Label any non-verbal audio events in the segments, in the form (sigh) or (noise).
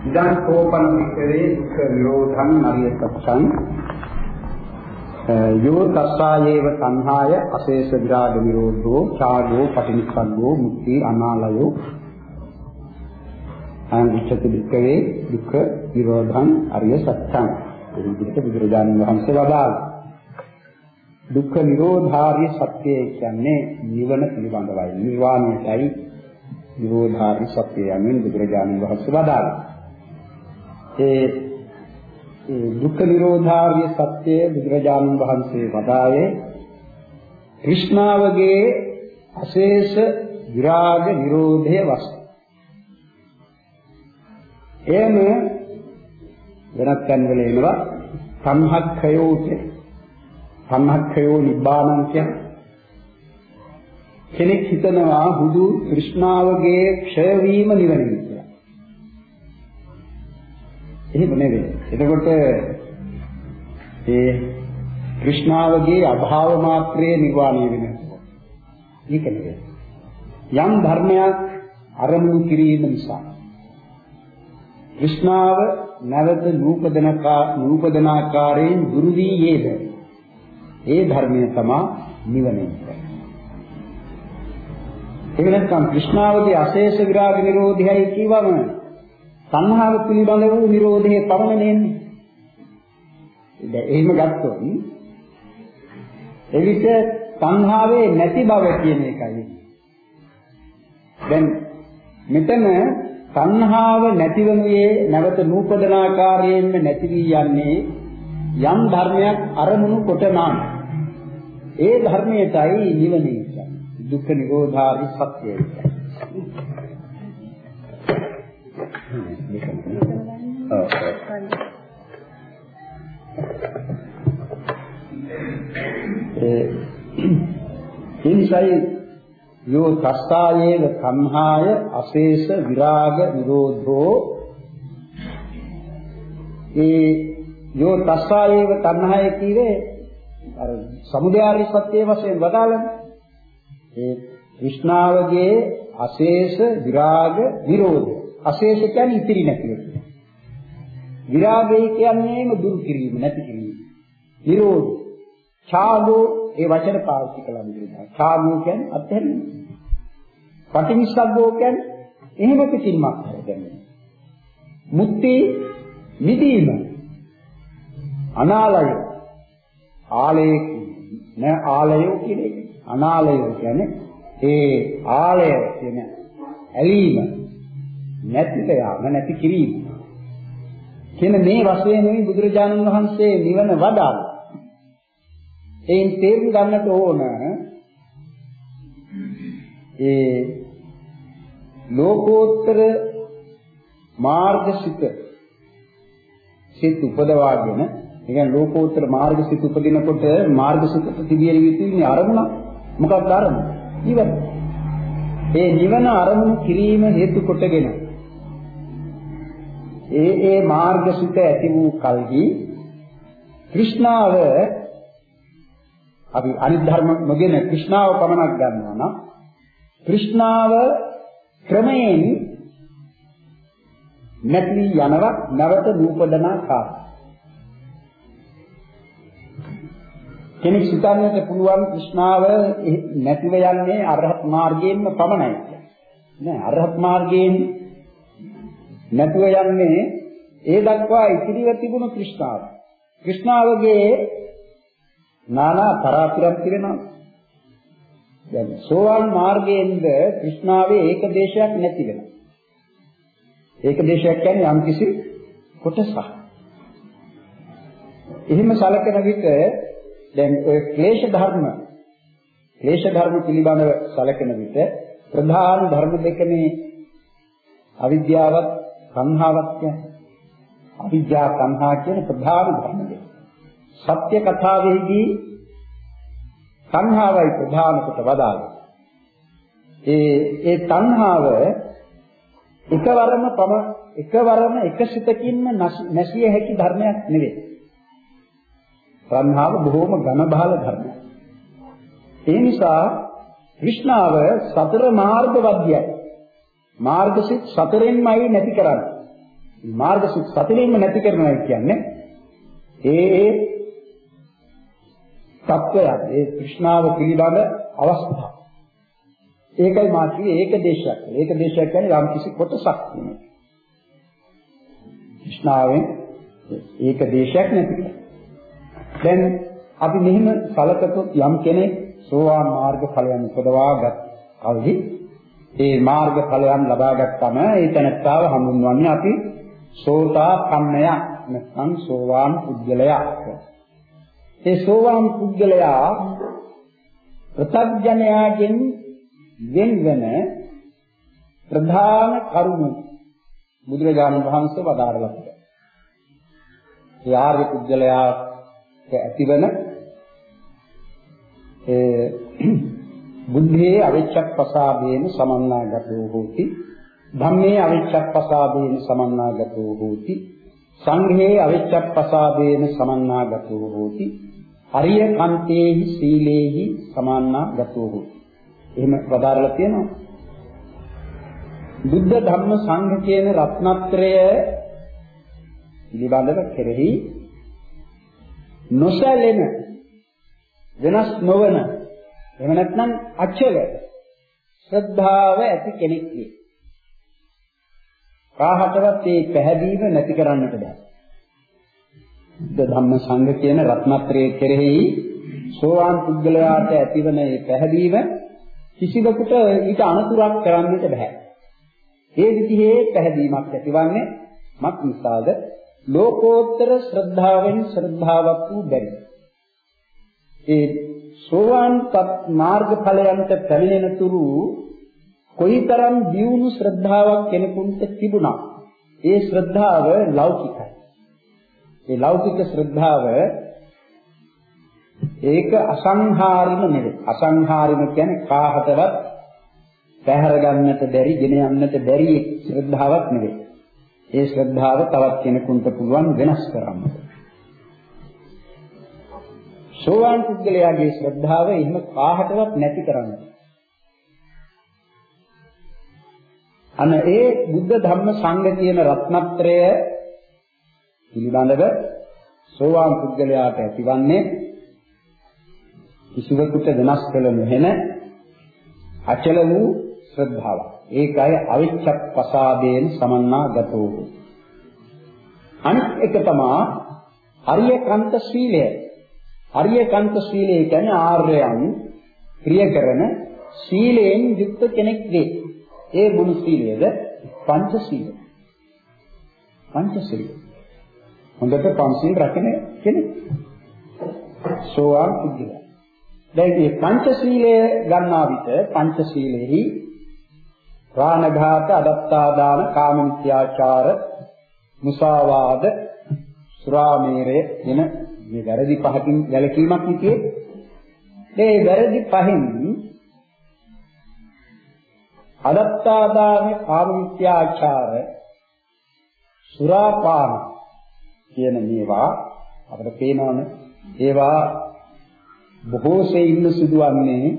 ඉදං කෝපන විතරේ දුක්ඛ නිරෝධං අරිය සත්‍යං යෝ තස්සායේව සංහාය අශේෂ විරාග නිරෝධෝ ඡාගෝ පටිනිස්සග්ගෝ මුක්ති අනාලයෝ. අං විච්ඡති දුක්ඛේ දුක්ඛ නිරෝධං අරිය සත්‍යං. ඒ විදිහට බුදුරජාණන් වහන්සේ වදාළා. දුක්ඛ නිරෝධාරිය සත්‍යය කියන්නේ නිවන පිළිබඳවයි. නිර්වාණයයි නිරෝධාරිය සත්‍යය යනුවෙන් බුදුරජාණන් වහන්සේ වදාළා. ඒ දුක්ඛ නිරෝධාර්ය සත්‍ය බුදුරජාණන් වහන්සේ වදාළේ কৃষ্ণාවගේ අශේෂ විරාග නිරෝධයේ වස්තු. එම වෙනත් තැන්වල එනවා සංහක්ඛයෝ කියන. සංහක්ඛයෝ නිබ්බානං කියන. කෙනෙක් හිතනවා හුදු কৃষ্ণාවගේ ක්ෂය වීම නිවනින් එහෙම නෙවෙයි. එතකොට ඒ কৃষ্ণාවගේ අභාව මාත්‍රයේ නිර්වාණය වෙනවා. ඒක නෙවෙයි. යම් ධර්මයක් අරමුණු කිරීම නිසා কৃষ্ণාව නැවත නූපදනකා නූපදනාකාරයෙන් දුරු වී යේද. ඒ ධර්මය තමයි නිවනයි. එහෙම නැත්නම් কৃষ্ণාවගේ අශේෂ විරාග නිරෝධයයි කියවම සංහාව පිළිබඳ වූ Nirodhe පමණ නෙන්නේ. දැන් එහෙම ගත්තොත් එවිට සංහාවේ නැති බව කියන එකයි. දැන් මෙතන සංහාව නැතිවනුයේ නැවත නූපදන ආකාරයෙන්ම නැති වී යන්නේ යම් ධර්මයක් අරමුණු කොට නම් ඒ ධර්මයටයි නිවන කියන්නේ. දුක්ඛ නිරෝධාරි සත්‍යය. (coughs) ඒ ඉන්සයි යෝ තස්සායේව කම්හාය අශේෂ විරාග නිරෝධෝ. ඒ යෝ තස්සායේව තණ්හාය කීවේ අර සමුදයාරි සත්‍ය වශයෙන් වදාළනේ. ඒ විෂ්ණාවගේ අශේෂ විරාග නිරෝධය. අශේෂ කියන්නේ ඉතිරි නැති එක. විරාගය කියන්නේම දුරු කිරීම නැති කිරීම. නිරෝධ. ඡාගෝ ඒ වචන පාවිච්චි කළා විදිහට. ඡාගෝ කියන්නේ අත්හැරීම. පටිනිස්සග්ගෝ කියන්නේ එහෙම පිටින්මක් කරගන්නේ. මුක්ති නිදීම. අනාලය. ආලය නෑ ආලය කියන එක. අනාලය කියන්නේ ඒ ආලය කියන ඇලීම නැතිව යාම නැති කිරීම කියන මේ වශයෙන් මේ බුදුරජාණන් වහන්සේ නිවන වදාළා. එයින් තේරුම් ගන්නට ඕන ඒ ලෝකෝත්තර මාර්ගසිත සිත් උපදවාගෙන ඒ කියන්නේ ලෝකෝත්තර මාර්ගසිත උපදිනකොට මාර්ගසිතට තිබිය යුතු අරමුණ මොකක්ද අරමුණ? නිවන. ඒ නිවන අරමුණු කිරීම හේතු කොටගෙන ඒ ඒ මාර්ගසිත ඇති වූ කල්හි তৃෂ්ණාව අපි අනිත් ධර්ම නොගෙන তৃෂ්ණාව පමණක් ගන්නවා නම් তৃෂ්ණාව ක්‍රමයෙන් නැති යනවා නැවත නූපදනා කාර්ය කෙනෙක් සිතන්නට පුළුවන් কৃষ্ণාව නැතිව යන්නේ අරහත් මාර්ගයෙන්ම පමණයි. නෑ අරහත් මාර්ගයෙන් නැතුව යන්නේ ඒ දක්වා ඉතිරිව තිබුණු කෘෂ්ණාව. කෘෂ්ණාවගේ নানা පරාපිරක් තිබෙනවා. දැන් සෝවාන් මාර්ගයෙන්ද කෘෂ්ණාවේ ඒක දේශයක් නැති වෙනවා. ඒක දේශයක් කියන්නේ යම්කිසි කොටසක්. එහෙම සැලකෙන විට දැන් ඔය ක්ලේශ ධර්ම ක්ලේශ ධර්ම පිළිබඳව සැලකෙන විට ප්‍රධාන ධර්ම දෙකනේ අවිද්‍යාවත් සංහාවක් කියන්නේ. අවිද්‍යා සංහා කියන ප්‍රධාන ධර්ම දෙක. සත්‍ය කතාවේදී සංහාවයි ප්‍රධාන කොට වදාළේ. ඒ ඒ තණ්හාව එකවරම පම එකවරම එකසිතකින්ම නැසිය හැකි ධර්මයක් නෙවෙයි. තණ්හාව බොහෝම ඝන බහල ධර්මයක්. ඒ නිසා විෂ්ණාව සතර මාර්ග වද්‍යයි. මාර්ගසිත සතරෙන්මයි නැති කරන්නේ. මාර්ග සතිලින්ම නැති කරනවා කියන්නේ ඒ ඒ තත්වයන් ඒ තෘෂ්ණාව පිළිබඳ අවස්ථා. ඒකයි මා කිව්වේ ඒක දේශයක්. ඒක දේශයක් කියන්නේ යම් කිසි කොටසක් නෙමෙයි. තෘෂ්ණාවෙන් ඒක දේශයක් නැති. දැන් අපි මෙහෙම සලකතොත් යම් කෙනෙක් සෝවාන් මාර්ග ඵලයන් උපදවාගත් කල්හි ඒ මාර්ග ඵලයන් ලබා ගත්තම ඒ තැනත්තාව හඳුන්වන්නේ අපි සෝතාපන්නය නැත්නම් සෝවාන් පුද්ගලයා. ඒ සෝවාන් පුද්ගලයා ප්‍රත්‍යඥයාගෙන් වෙන්වන ප්‍රධාන කරුණු බුදුරජාණන් වහන්සේ වදාරලා තිබෙනවා. ඒ ආර්ය පුද්ගලයා ඇතිවන ඒ බුද්ධේ අවිච්ඡප්පසාදේන සමන්නාගතෝ හෝති. ධම්මේ අවිච්ඡප්පසාදේන සමන්නාගතෝ හෝති. සංඝේ අවිච්ඡප්පසාදේන සමන්නාගතෝ හෝති. අරිය කන්තේහි සීලේහි සමන්නාගතෝ හෝති. එහෙම වදාරලා තියෙනවා. බුද්ධ ධම්ම සංඝ කියන රත්නත්‍රය පිළිබඳව කෙරෙහි නොසැලෙන වෙනස් නොවන එහෙම නැත්නම් අචල ශ්‍රද්ධාව ඇති කෙනෙක් වේ. කාහටවත් මේ පැහැදීම නැති කරන්නට බෑ. බුද්ධ ධම්ම සංඝ කියන රත්නත්‍රයේ කෙරෙහි සෝවාන් පුද්ගලයාට ඇතිවන මේ පැහැදීම කිසිවෙකුට ඊට අනුතරක් කරන්නට බෑ. ඒ විදිහේ පැහැදීමක් ඇතිවන්නේ මක් නිසාද? ලෝකෝත්තර ශ්‍රද්ධාවෙන් ශ්‍රද්ධාවක් වූ බැරි. ඒ සෝවාන් මාර්ගඵලයන්ට පැමිණෙන තුරු කොයිතරම් දියුණු ශ්‍රද්ධාවක් කෙනෙකුට තිබුණා. ඒ ශ්‍රද්ධාව ලෞකිකයි. ඒ ලෞකික ශ්‍රද්ධාව ඒක අසංහාරිම නෙවෙයි. අසංහාරිම කියන්නේ කාහටවත් පැහැර ගන්නට බැරි, ගෙන යන්නට බැරි ශ්‍රද්ධාවක් නෙවෙයි. ඒ ශ්‍රද්ධාව තවත් කෙනෙකුට පුළුවන් වෙනස් කරන්න. සෝවාන් පුද්ගලයාගේ ශ්‍රද්ධාව එහෙම කාහටවත් නැති කරන්න. අන ඒ බුද්ධ ධම්ම සංඝ කියන රත්නත්‍රය පිළිබඳව සෝවාන් පුද්ගලයාට ඇතිවන්නේ කිසිවෙකුට වෙනස් කළ නොහෙන අචල වූ ශ්‍රද්ධාවක්. ඒකයි අවිච්ඡප්පසාදේන සමන්නාගතෝ. අනිත් එක තමයි අරියකන්ත සීලය. අරියකන්ත සීලය කියන්නේ ආර්යයන් ප්‍රිය කරන සීලයෙන් යුක්ත කෙනෙක් වේ. ඒ මොන සීලයද? පංච සීලය. පංච සීලය. හොඳට පංචශීල රැකෙන කෙනෙක්. සෝවාන් පුද්ගලයා. දැන් මේ පංච සීලය ගන්නා විට පංච සීලෙහි ප්‍රාණඝාත, අදත්තාදාන, කාමමිත්‍යාචාර, මුසාවාද, සුරාමේරය වෙන මේ වැරදි පහකින් වැළකීමක් නිතියේ. මේ වැරදි පහෙන් අදත්තාදාන, කාමමිත්‍යාචාර, සුරාපාන කියන මේවා අපිට පේනවනේ. ඒවා බොහෝ සෙයින් සිදුවන්නේ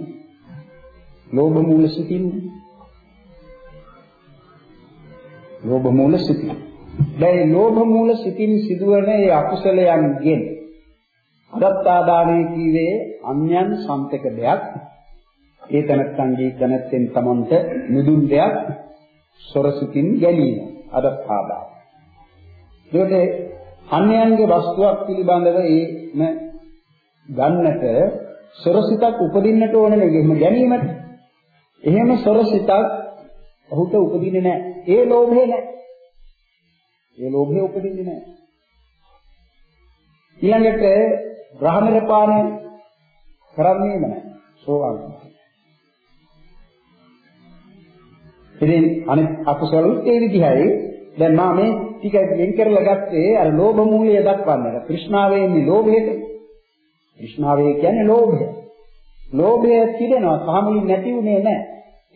ලෝභ මූල සිතින්නේ. ලෝභ මූල සිතින්. දැන් ලෝභ මූල සිතින් සිදුවන ඒ අකුසලයන්ගෙන් අදත්තාදානයේ කීවේ අන්‍යයන් සම්පක දෙයක්. ඒ තනත්තන්ගේ තනත්තෙන් තමන්ට නිදුන් දෙයක් සොරසිතින් ගැනීම අදත්තාදාන. ඒකට අන්‍යයන්ගේ වස්තුවක් පිළිබඳව ඒම ගන්නට සොරසිතක් උපදින්නට ඕන නේ එහෙම ගැනීමට. එහෙම සොරසිතක් ඔහුට උපදින්නේ නැහැ. ඒ ලෝභය නැහැ. ඒ ලෝභය උපදින්නේ නැහැ. ඊළඟට බ්‍රහ්මල පාණය කරන්නේම නැහැ. සෝවාන්. ඉතින් අනිත් අකුසලුත් ඒ විදිහයි. දැන් මා මේ ටික වෙන් කරලා ගත්තේ අර ලෝභ මූලය දක්වන්න. කෘෂ්ණාවේ ඉන්නේ ලෝභයට. කෘෂ්ණාවේ කියන්නේ ලෝභය. ලෝභය තිරෙනවා සාමුලින් නැති උනේ නැහැ.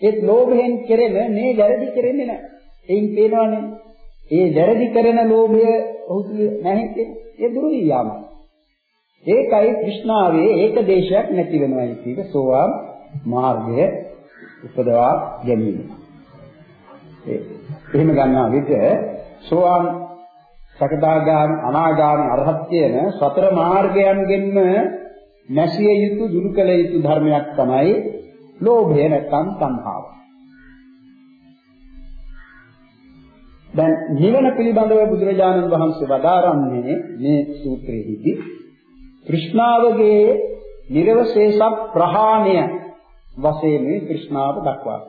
ඒත් ලෝභයෙන් කෙරෙන මේ වැරදි කෙරෙන්නේ නැහැ. එයින් පේනවනේ. ඒ වැරදි කරන ලෝභය ඔහු තුල නැහැ කියන්නේ ඒ දුරු වියාමයි. ඒකයි કૃષ્ණාවේ ඒක දේශයක් නැති වෙනවා කියන සෝවාන් මාර්ගය උපදවා ගැනීම. එහෙම ගන්නා විට සෝවාන් සකදාගාමි අනාගාමි අරහත් කියන සතර මාර්ගයන්ගෙන්ම නැසිය යුතු දුරු කළ යුතු ධර්මයක් තමයි ලෝභය නැත්නම් තණ්හාව. දැන් නිවන පිළිබඳව බුදුරජාණන් වහන්සේ වදාරන්නේ මේ සූත්‍රයේදී තෘෂ්ණාවගේ නිර්වශේෂ ප්‍රහාණය වශයෙන් මේ තෘෂ්ණාව දක්වා.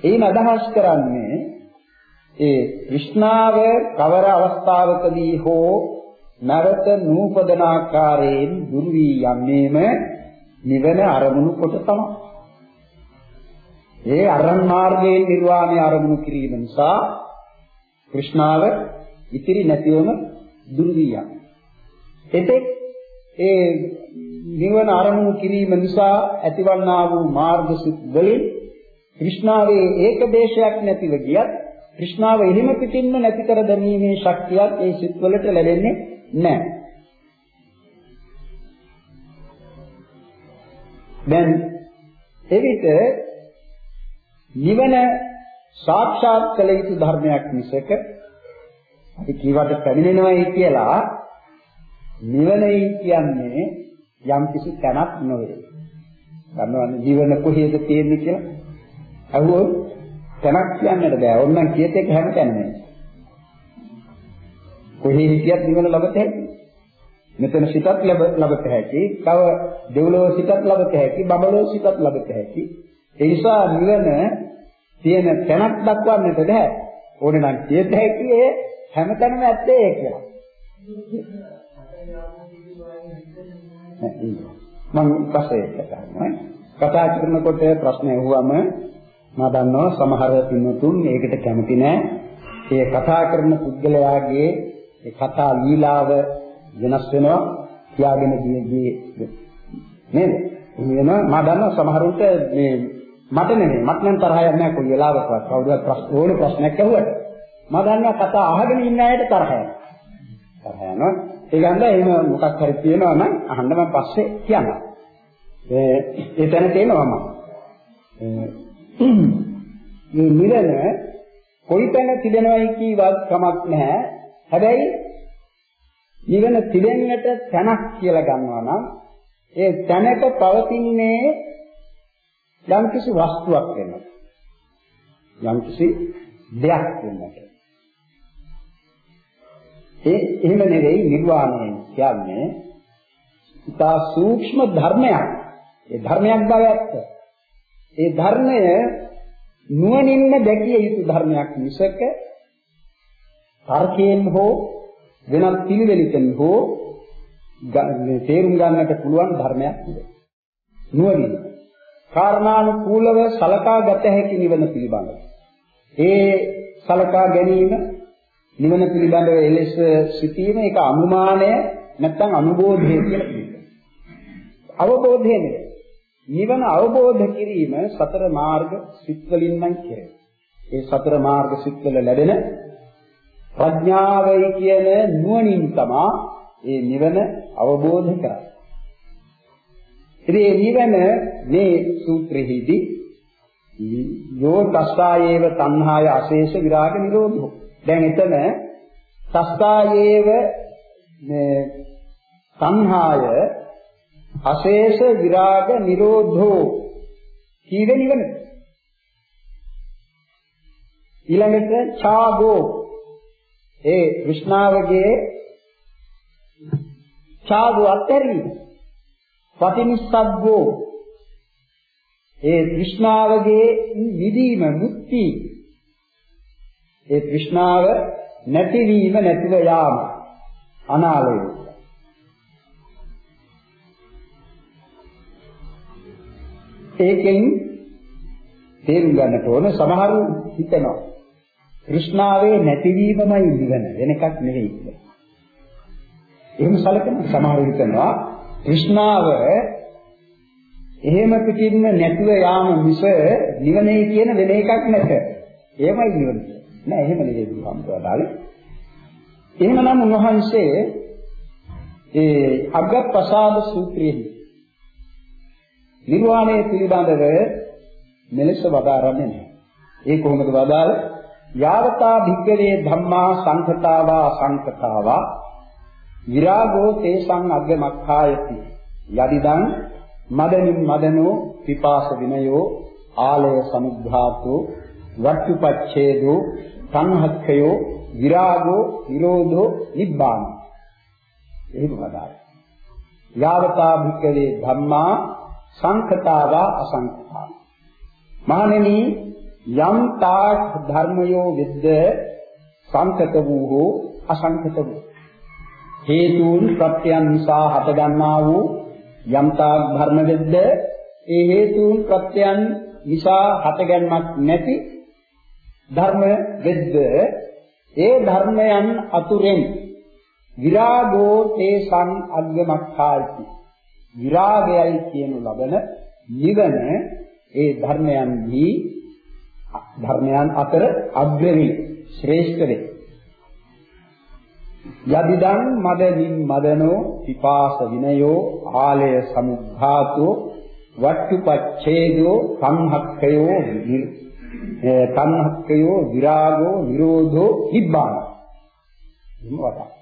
එයින් අදහස් කරන්නේ ඒ විෂ්ණාව කවර අවස්ථාවකදී හෝ නැවත නූපදන ආකාරයෙන් දුරු වී යන්නේම නිවන අරමුණු කොට තමයි. ඒ අරන් මාර්ගයෙන් නිර්වාණය අරමුණු කිරීම නිසා কৃষ্ণාව ඉතිරි නැතිවම දුරු වී යනවා. එතෙක් ඒ නිවන අරමුණු කිරීම නිසා ඇතිවන්නා වූ මාර්ග සිත්වලින් কৃষ্ণාවේ ඒකදේශයක් නැතිව ගියත් কৃষ্ণාව එහෙම පිටින්ම නැති කර දැමීමේ ශක්තියක් ඒ සිත්වලට ලැබෙන්නේ නැහැ. දැන් එවිට නිවන සාක්ෂාත් කළ යුතු ධර්මයක් මිසක අපි කීවට පැමිණෙනවයි කියලා නිවනයි කියන්නේ යම් කිසි තැනක් නොවේ. ගන්නවන්නේ ජීවන කොහේද තියෙන්නේ කියලා. අහුවොත් තැනක් කියන්නට බෑ. ඕන්නම් කියත එක හැම තැනම. කොහේ හිටියත් නිවන ලබත හැකි. මෙතන සිතත් ලබත හැකි. තව දෙව්ලොව සිතත් ලබත හැකි. බඹලොව සිතත් ලබත හැකි. ඒ නිසා නිවන තියෙන තැනක් දක්වන්නට බෑ. ඕනේ නම් කියත හැකි ඒ හැමතැනම ඇත්තේ ඒ කියලා. මම පස්සේ කතා කතා කරනකොට ප්‍රශ්න ඇහුවම මම දන්නවා සමහර පින්වතුන් ඒකට කැමති නැහැ. ඒ කතා කරන පුද්ගලයාගේ ඒ කතා ලීලාව වෙනස් වෙනවා කියාගෙන ගියේ නේද? එහෙම මම දන්නවා සමහරුන්ට මේ මට නෙමෙයි මට නම් තරහ යන්නේ නැහැ කොයි වෙලාවකවත් කවුරුත් ප්‍රශ්න ඕන ප්‍රශ්නයක් ඇහුවට මම දන්නවා කතා අහගෙන ඉන්න අයට තරහ යනවා. තරහ යනවා. ඒ ගන්ධ එහෙම මොකක් හරි කියනවා නම් අහන්න මම පස්සේ කියන්නම්. ඒ ඒ තැන තේනවා මම. මේ නිවන කොයිතැන තිබෙනවයි කීවත් කමක් නැහැ. හැබැයි නිවන තිබෙන්නට තැනක් කියලා ගන්නවා නම් ඒ තැනක පවතින්නේ යම්කිසි වස්තුවක් වෙනවා. යම්කිසි දෙයක් වෙන්නට. ඒ එහෙම නෙවෙයි නිර්වාණය කියන්නේ ඉතා සූක්ෂම ධර්මයක්. ඒ ධර්මයක් බව ඇත්ත. ඒ ධර්මය නුවණින්ම දැකිය යුතු ධර්මයක් මිසක තර්කයෙන් හෝ වෙනත් පිළිවෙලකින් හෝ තේරුම් ගන්නට පුළුවන් ධර්මයක් නෙවෙයි. නුවණින් කාරණානුකූලව සලකා ගත හැකි නිවන පිළිබඳව. ඒ සලකා ගැනීම නිවන පිළිබඳව එලෙස සිටීම ඒක අනුමානය නැත්නම් අනුබෝධය කියලා කියනවා. අවබෝධය නෙවෙයි. නිවන අවබෝධ කිරීම සතර මාර්ග සිත්වලින් නම් කෙරේ. ඒ සතර මාර්ග සිත්වල ලැබෙන ප්‍රඥාවයි කියන නුවණින් තමා ඒ නිවන අවබෝධ කරන්නේ. ඉතින් මේ නිවන මේ සූත්‍රෙහිදී යෝ තස්සායේව තණ්හාය අශේෂ විරාග නිරෝධෝ. දැන් එතන තස්සායේව මේ තණ්හාය අශේෂ විරාග නිරෝධෝ කීවේ නිවන ඊළඟට ඡාගෝ. ඒ විෂ්ණාවගේ ඡාගෝ අත්හැරීම. පටිනිස්සග්ගෝ. ඒ විෂ්ණාවගේ විදීම මුක්ති. ඒ তৃෂ්ණාව නැතිවීම නැතිව යාම අනාලය. ඒකෙන් තේරුම් ගන්නට ඕන සමහරු හිතනවා তৃෂ්ණාවේ නැතිවීමමයි නිවන වෙන එකක් නෙවෙයි කියලා. එහෙම සැලකෙන සමහරු හිතනවා তৃෂ්ණාව එහෙම පිටින්ම නැතුව යාම මිස නිවනේ කියන වෙන එකක් නැත. එහෙමයි නිවන. නෑ එහෙම නෙවෙයි බුදුහාමුදුරුවෝ එහෙමනම් උන්වහන්සේ ඒ අග්ගප්‍රසාද සූත්‍රයේ නිර්වාණය පිළිබඳව මෙලෙස වදාරන්නේ නැහැ. ඒ කොහොමද වදාළ? යාවතා භික්කවේ ධම්මා සංකතාවා සංකතාවා විරාගෝ තේසං අග්ගමක්ඛායති යදිදං මදනින් මදනෝ පිපාස විනයෝ ආලය සමුද්ධාතෝ වට්ටුපච්ඡේදෝ සංහක්ඛයෝ විරාගෝ නිරෝධෝ නිබ්බාන. එහෙම වදායි යාවතා භික්කවේ ධම්මා සංකතාවා අසංකතා මහණෙනි යම් තාක් ධර්මයෝ විද්ද සංකත වූ හෝ අසංකත වූ. හේතුන් ප්‍රත්‍යයන් නිසා හටගන්නා වූ යම් තාක් ධර්ම විද්ද ඒ හේතුන් ප්‍රත්‍යයන් නිසා හටගන්මක් නැති ධර්ම විද්ද ඒ ධර්මයන් අතුරෙන් විරාගෝ තේසං අග්ගමක්ඛාති විරාගයයි කියනු ලබන නිවන ඒ ධර්මයන්හි ධර්මයන් අතර අග්‍රවේ ශ්‍රේෂ්ඨ වේ. යදිදං මදනින් මදනෝ පිපාස විනයෝ ආලය සමුද්ධාතෝ වට්ටුපච්ඡේදෝ සංහක්ඛයෝ සංහක්ඛයෝ විරාගෝ නිරෝධෝ නිබ්බාන. එහෙම වදා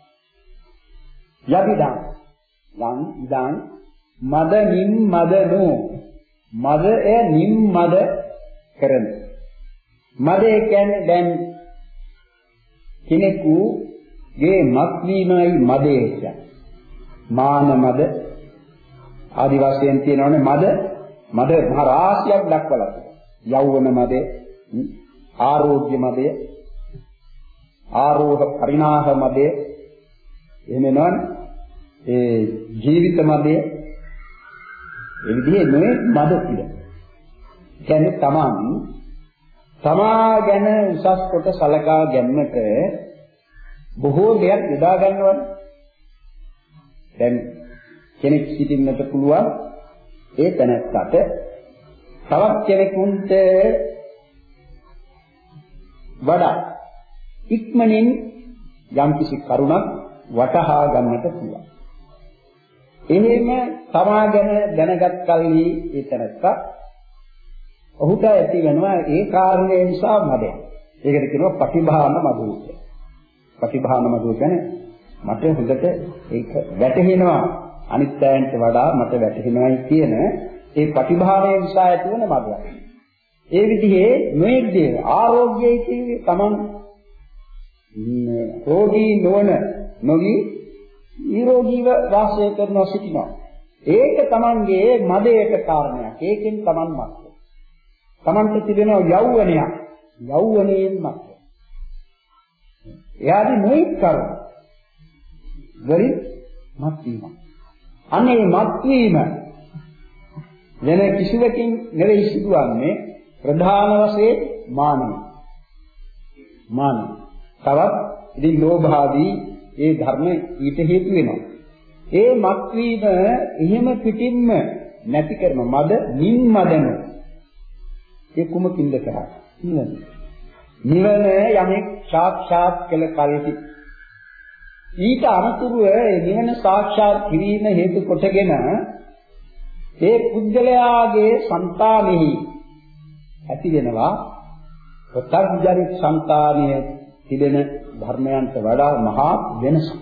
යදිදං. ලං ඉදං. මදනින් මදනෝ මදය නිම් මද කරන. මදය කියන්නේ දැන් කෙනෙකුගේ මත් වීමයි මදය කියන්නේ. මාන මද. ආදි වශයෙන් තියෙනවනේ මද. මද මහ රාශියක් දක්වලා තියෙනවා. යෞවන මදය ආරෝග්‍ය මදය ආරෝහ පරිණාහ මදය එහෙම නෝන ඒ ජීවිත මදය ඒ විදිහේ මේ මද කියලා. කියන්නේ තමන් තමා ගැන උසස් කොට සලකා ගැනීමට බොහෝ දෙයක් යොදා ගන්නවනේ. දැන් කෙනෙක් සිටින්නට පුළුවන් ඒ තැනත්තට තවත් කෙනෙකුට වඩා ඉක්මනින් යම්කිසි කරුණක් වටහා ගන්නට පුළුවන්. එහෙම තමා ගැන දැනගත් කල්හි ඒ තැනත්තා ඔහුට ඇති වෙනවා ඒ කාරණේ නිසා මදයක්. ඒකට කියනවා පටිභාන මදුව කියලා. පටිභාන මදුව කියන්නේ මට හොඳට ඒක වැටහෙනවා අනිත් අයන්ට වඩා මට වැටහෙනවායි කියන ඒ පටිභානය නිසා ඇති වෙන මදයක්. ඒ විදිහේ නොයෙක් දේ ආරෝග්‍යයි කියන්නේ Taman රෝගී නොවන නොවි නිරෝගීව වාසය කරනවා සිටිනවා. ඒක Tamanගේ මදයට කාරණයක්. ඒකෙන් Taman මත්. Tamanට තිබෙන යෞවනයක්. යෞවනයෙන් මත්. එයාදී මොයික් කරුණ. වලින් මත් වීම. අනේ මත් වීම වෙන කිසිවකින් නෙවෙයි සිදුවන්නේ ප්‍රධාන වශයෙන් මානව. මානව. තවත් ඉතින් ලෝභාදී ඒ ධර්ම ඊට හේතු වෙනවා. ඒ මත්වීම එහෙම පිටින්ම නැති කරන මද නින් මදන. ඒ කුමකින්ද කරා? නිවන. නිවන යමෙක් සාක්ෂාත් කළ කලෙහි ඊට අනුතුරුව නිවන සාක්ෂාත් කිරීම හේතු කොටගෙන ඒ පුද්ගලයාගේ సంతානෙහි ඇති වෙනවා ප්‍රත්‍යජනික సంతානීය තිබෙන ධර්මයන්ට වඩා මහා වෙනසක්.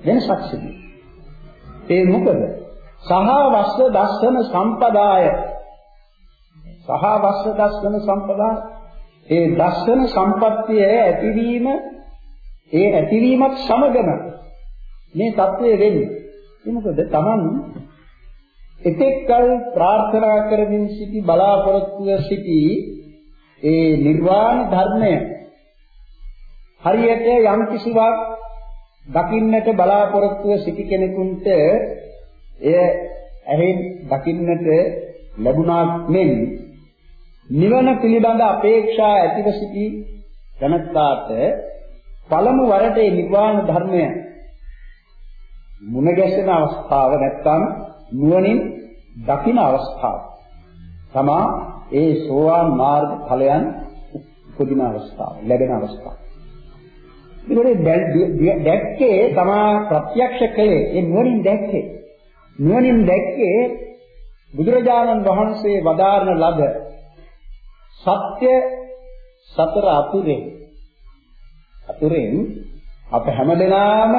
වෙනසක් සිදු ඒ මොකද? සහවස්ස දස්සන සම්පදාය. සහවස්ස දස්සන සම්පදාය. ඒ දස්සන සම්පත්තිය ඇතිවීම ඒ ඇතිවීමත් සමගම මේ தત્ත්වය වෙන්නේ. ඒ මොකද? Taman එතෙක්කල් ප්‍රාර්ථනා කරමින් සිටි බලාපොරොත්තුව සිටි ඒ නිර්වාණ ධර්මය හරියට යම් කිසිවක් දකින්නට බලාපොරොත්තුව සිටි කෙනෙකුට එය ඇහෙන් දකින්නට ලැබුණාක් මෙන් නිවන පිළිබඳ අපේක්ෂා ඇතිව සිටි ජනතාවට පළමු වරට ඒ නිර්වාණ ධර්මය මුණ ගැසෙන අවස්ථාව නැත්තම් නුවණින් දකින අවස්ථාව. තමා ඒ සෝවාන් මාර්ග ඵලයන් උපදින අවස්ථාව ලැබෙන අවස්ථාව. ඒකෝනේ දැක්කේ තමා ප්‍රත්‍යක්ෂ කළේ ඒ නුවණින් දැක්කේ. නුවණින් දැක්කේ බුදුරජාණන් වහන්සේ වදාරන ලද සත්‍ය සතර අතුරේ අතුරෙන් අප හැමදෙනාම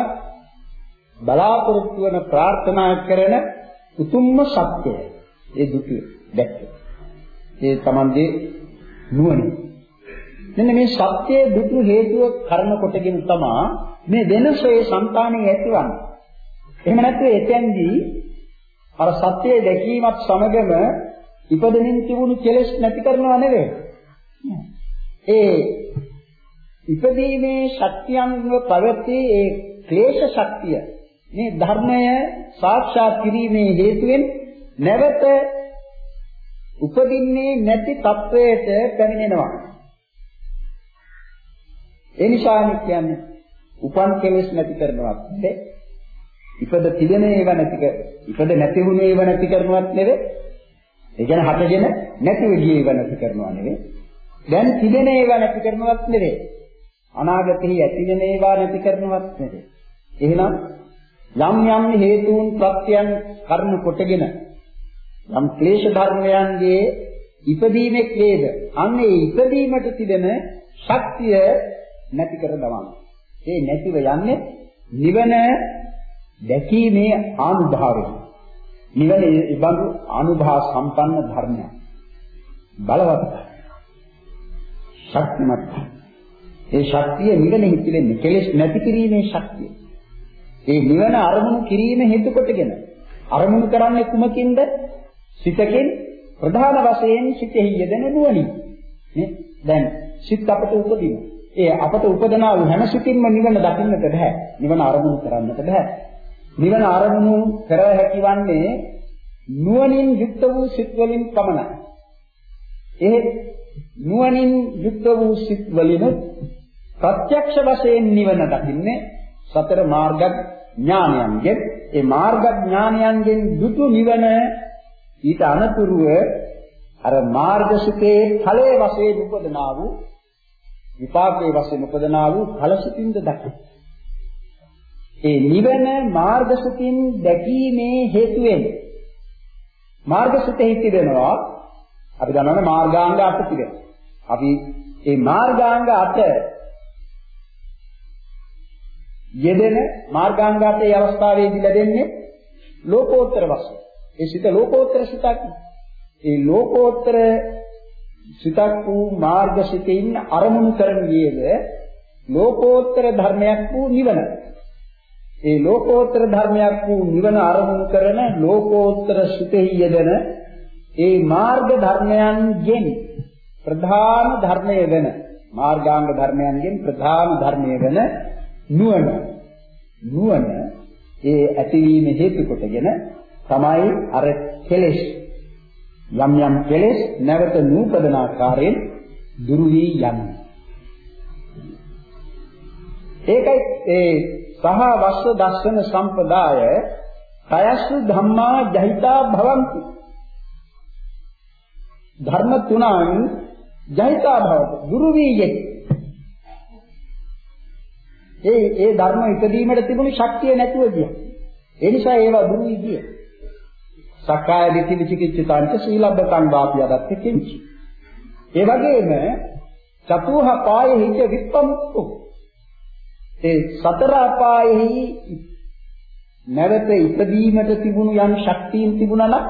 බලාපොරොත්තු වන ප්‍රාර්ථනා කරන උතුම්ම සත්‍යය. ඒ දුක දැක්ක. ඒ තමන්ගේ නුවණ. මෙන්න මේ සත්‍යයේ දුක හේතුව කරන කොටගෙන තමයි මේ වෙනසේ సంతානෙ ඇතිවන්නේ. එහෙම නැත්නම් එතෙන්දී අර සත්‍යයේ දැකීමත් සමගම ඉපදෙමින් තිබුණු කෙලෙස් නැති කරනවා නෙවෙයි. ඒ ඉපදීමේ ශක්තියන්ව පැවති ඒ ක්ලේශ ශක්තිය මේ ධර්මය සාක්ෂාත් කිරීමේ හේතුවෙන් නැවත උපදින්නේ නැති තත්වයට පැමිණෙනවා. ඒ නිසා කියන්නේ උපන් කෙලෙස් නැති කරනවත් නෙවෙයි. ඉපද තිබෙන ඒවා නැති කර ඉපද නැති වුණේ ඒවා නැති කරනවත් නෙවෙයි. ඒ කියන්නේ හටගෙන නැතිව ගියේ ඒවා නැති කරනවා නෙවෙයි. දැන් තිබෙන ඒවා නැති කරනවත් නෙවෙයි. අනාගතෙහි ඇති වෙන ඒවා නැති කරනවත් නෙවෙයි. එහෙනම් යම් යම් හේතුන් ප්‍රත්‍යයන් කර්ම කොටගෙන යම් ක්ලේශ ධර්මයන්ගේ ඉපදීමේ ක්ලේද අන්න ඒ ඉපදීමට තිබෙන ශක්තිය නැති කර දවන්න. ඒ නැතිව යන්නේ නිවන දැකීමේ ආනුභාවය. නිවන ඉබඳු අනුභව සම්පන්න ධර්මයක්. බලවත් ශක්තිමත්. ඒ ශක්තිය නිවනෙහි තිබෙන්නේ කෙලෙස් නැති කිරීමේ ශක්තිය. ඒ නිවන අරමුණු කිරීම හේතු කොටගෙන අරමුණු කරන්නේ කුමකින්ද? සිතකින් ප්‍රධාන වශයෙන් සිතෙහි යෙදෙන නුවණින්. නේ? දැන් සිත් අපට උපදිනවා. ඒ අපට උපදනා වූ හැම සිතින්ම නිවන දකින්නට බෑ. නිවන අරමුණු කරන්නට බෑ. නිවන අරමුණු කර හැකිවන්නේ නුවණින් යුක්ත වූ සිත් වලින් පමණයි. ඒ නුවණින් යුක්ත වූ සිත් වලින් ප්‍රත්‍යක්ෂ වශයෙන් නිවන දකින්නේ සතර මාර්ග ඥානයන්ගෙන් ඒ මාර්ග ඥානයන්ගෙන් දුතු නිවන ඊට අනතුරුව අර මාර්ග සුඛේ ඵලයේ වශයෙන් උපදනා වූ විපාකයේ වශයෙන් උපදනා වූ ඵලසිතින්ද දකි. ඒ නිවන මාර්ග සුඛින් දැකීමේ හේතුවෙන් මාර්ග සුඛෙහි තිබෙනවා අපි දන්නවනේ මාර්ගාංග අට තිබෙනවා. අපි මේ මාර්ගාංග අට යෙදෙන මාර්ගාංග අටේ අවස්ථාවේදී ලැබෙන්නේ ලෝකෝත්තර වශයෙන්. ඒ සිත ලෝකෝත්තර සිතක්. ඒ ලෝකෝත්තර සිතක් වූ මාර්ග සිතින් අරමුණු කරන්නේද ලෝකෝත්තර ධර්මයක් වූ නිවන. ඒ ලෝකෝත්තර ධර්මයක් වූ නිවන අරමුණු කරන ලෝකෝත්තර සිතෙහි යෙදෙන ඒ මාර්ග ධර්මයන්ගෙන් ප්‍රධාන ධර්මය වෙන මාර්ගාංග ධර්මයන්ගෙන් ප්‍රධාන ධර්මය වෙන නුවණ නුවණ ඒ ඇතිවීම හේතු කොටගෙන තමයි අර කෙලෙස් යම් යම් කෙලෙස් නැවත නූපදන ආකාරයෙන් දුරු වී යන්නේ. ඒකයි ඒ සහ වස්ස දස්සන සම්පදාය කයස්සු ධම්මා ජහිතා භවಂತಿ. ධර්ම තුනන් ජහිතා භවත දුරු වී යෙත්. ඒ ඒ ධර්ම ඉදීමට තිබුණු ශක්තිය නැතුව ගියා. ඒ නිසා ඒවා දුරු වී ගියා. සක්කාය දිට්ඨි විචිකිච්ඡාන්ත සීලබ්බතං වාපිය දත්ත කිංචි. ඒ වගේම චතුහ පායෙහි ච විප්පමුක්ඛු. ඒ සතර අපායෙහි නැවත ඉදීමට තිබුණු යම් ශක්තියින් තිබුණා නම්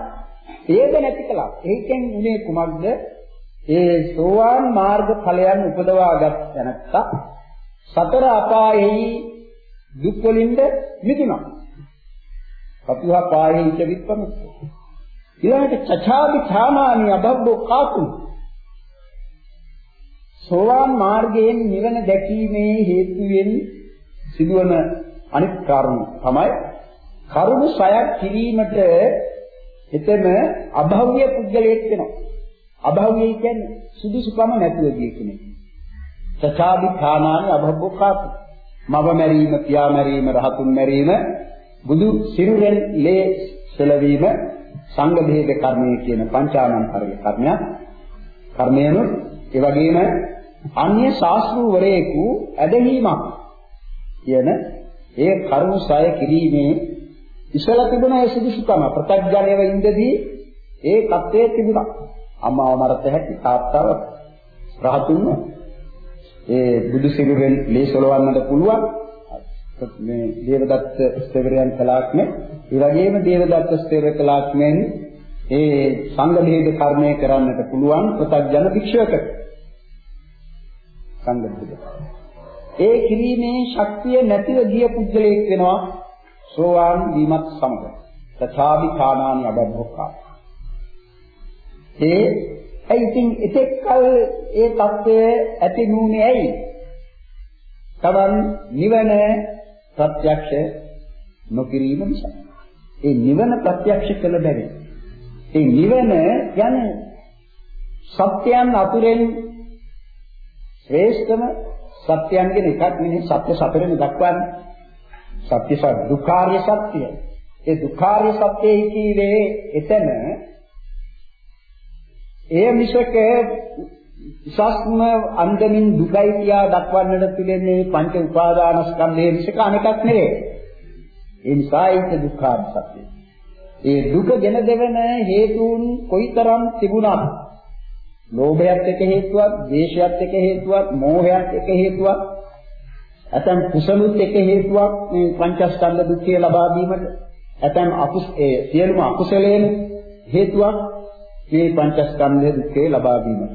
ඒක නැති කළා. ඒකෙන් උනේ කුමක්ද? ඒ සෝවාන් මාර්ග ඵලයන් උපදවාගත් තැනත්තා සතර අපායෙහි දුක් වලින්ද මිදුණා. පතුහා පායෙහි ච විප්පමුක්ඛ. ඊළඟට චචාදි ඡාමානි අබබ්බෝ කාතු. සෝවාන් මාර්ගයෙන් නිවන දැකීමේ හේතුවෙන් සිදුවන අනිත් කාරණා තමයි කරුණු සයක් කිරීමට එතන අභව්‍ය පුද්ගලයෙක් වෙනවා. අභව්‍ය කියන්නේ සුදුසුකම නැතුව ගිය කෙනෙක්. චචාදි ඡාමානි අබබ්බෝ කාතු. මව මැරීම, පියා මැරීම, රහතුන් මැරීම බුදු සිරුරෙන් ලේ සෙලවීම සංඝ බෙහෙද කර්මය කියන පංචානන්තරය කර්මයක්. කර්මයනු ඒ වගේම අන්‍ය ශාස්ත්‍රූවරයෙකු ඇදහිීමක් කියන ඒ කරුණු සය කිරීමේ ඉසල තිබුණ ඒ සුදුසුකම. ප්‍රත්‍යඥයව ඉඳදී ඒ தත්ත්වයේ තිබුණා. අම්මාව මරත හැකි තාත්තව රහතුන්ව ඒ බුදු සිරුරෙන් ලේසලවන්නට පුළුවන්. මේ දේවදත්ත ස්තවරයන් කලාක් නේ. ඒ වගේම දේවදත්ත ස්තවර කලාක් මෙන් ඒ සංඝ බෙහෙද කර්මය කරන්නට පුළුවන් ප්‍රත්‍යජන භික්ෂුවකට. සංඝ බෙහෙද. ඒ කිරීමේ ශක්තිය නැතිව ගිය පුද්ගලයෙක් වෙනවා සෝවාන් වීමත් සමග. තථාපි කාණානි අබද්ධෝක්ඛා. ඒ ඒ ඉතින් එතෙක් කල ඒ தත්ත්වය ඇති නුනේ ඇයි? තමන් නිවන ප්‍රත්‍යක්ෂ නොකිරීම නිසා. ඒ නිවන ප්‍රත්‍යක්ෂ කළ බැරි. ඒ නිවන යන්නේ සත්‍යයන් අතුරෙන් ශ්‍රේෂ්ඨම සත්‍යයන්ගෙන් එකක් නෙමෙයි සත්‍ය සතරෙන් දක්වන්නේ. සත්‍ය සත්‍ය දුක්ඛාර්ය සත්‍ය. ඒ දුක්ඛාර්ය සත්‍යයි කීවේ එතන ඒ මිසක ඉසස්ම අන්දමින් දුකයි කියා දක්වන්නට පිළිෙන්නේ පංච උපාදානස්කන්ධයේ මිසක අනෙකක් නෙවෙයි. ඒ නිසා ඒක දුක්ඛාර්ය සත්‍යයි. ඒ දුක ගෙන දෙවන හේතුන් කොයිතරම් තිබුණත් ලෝභයත් එක හේතුවක්, ද්වේෂයත් එක හේතුවක්, මෝහයත් එක හේතුවක්, ඇතම් කුසලුත් එක හේතුවක් මේ පංචස්කන්ධ දුක්ඛය ලබා දීමට, ඇතම් අකුස ඒ සියලුම අකුසලයෙන් හේතුවක් මේ පංචස්කන්ධ දුක්ඛය ලබා දීමට.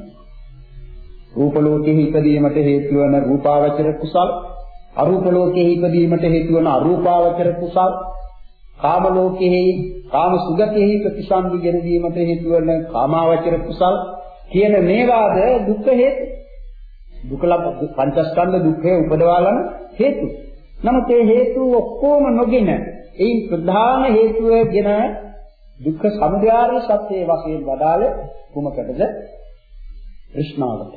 රූප ලෝකෙහි ඉපදීමට හේතු වන රූපාවචර කුසල, අරූප ලෝකෙහි ඉපදීමට හේතු වන අරූපාවචර කුසල, කාම ලෝකෙහි කාම සුගතෙහි ප්‍රතිසන්දි ගෙන දීමට හේතු වන කාමාවචර කුසල කියන මේවාද දුක්ඛ හේතු. දුක ලබ පංචස්කන්ධ දුක්ඛය උපදවාලන හේතු. නමුත් ඒ හේතු ඔක්කොම නොගෙන එයින් ප්‍රධාන හේතුවගෙන දුක්ඛ සමුදයාරය සත්‍යයේ වශයෙන් වදාළ කුමකටද? තෘෂ්ණාවට.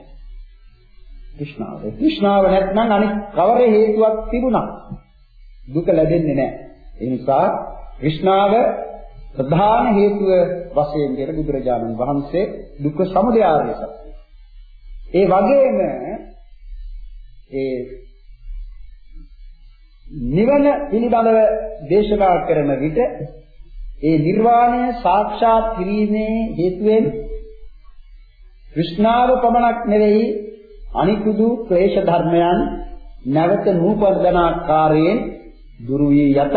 තෘෂ්ණාව. තෘෂ්ණාව නැත්නම් අනිත් කවර හේතුවක් තිබුණා දුක ලැබෙන්නේ නැහැ. ඒ නිසා තෘෂ්ණාව ප්‍රධාන හේතුව වශයෙන් දෙන බුදුරජාණන් වහන්සේ දුක්ඛ සමුදය ආර්ය සත්‍ය. ඒ වගේම ඒ නිවන පිළිබඳව දේශනා කරන විට ඒ නිර්වාණය සාක්ෂාත් කිරීමේ හේතුවෙන් කෘෂ්ණාව පමණක් නෙවෙයි අනිකුදු ක්ලේශ ධර්මයන් නැවත නූපදනාකාරයෙන් දුරු වී යතත්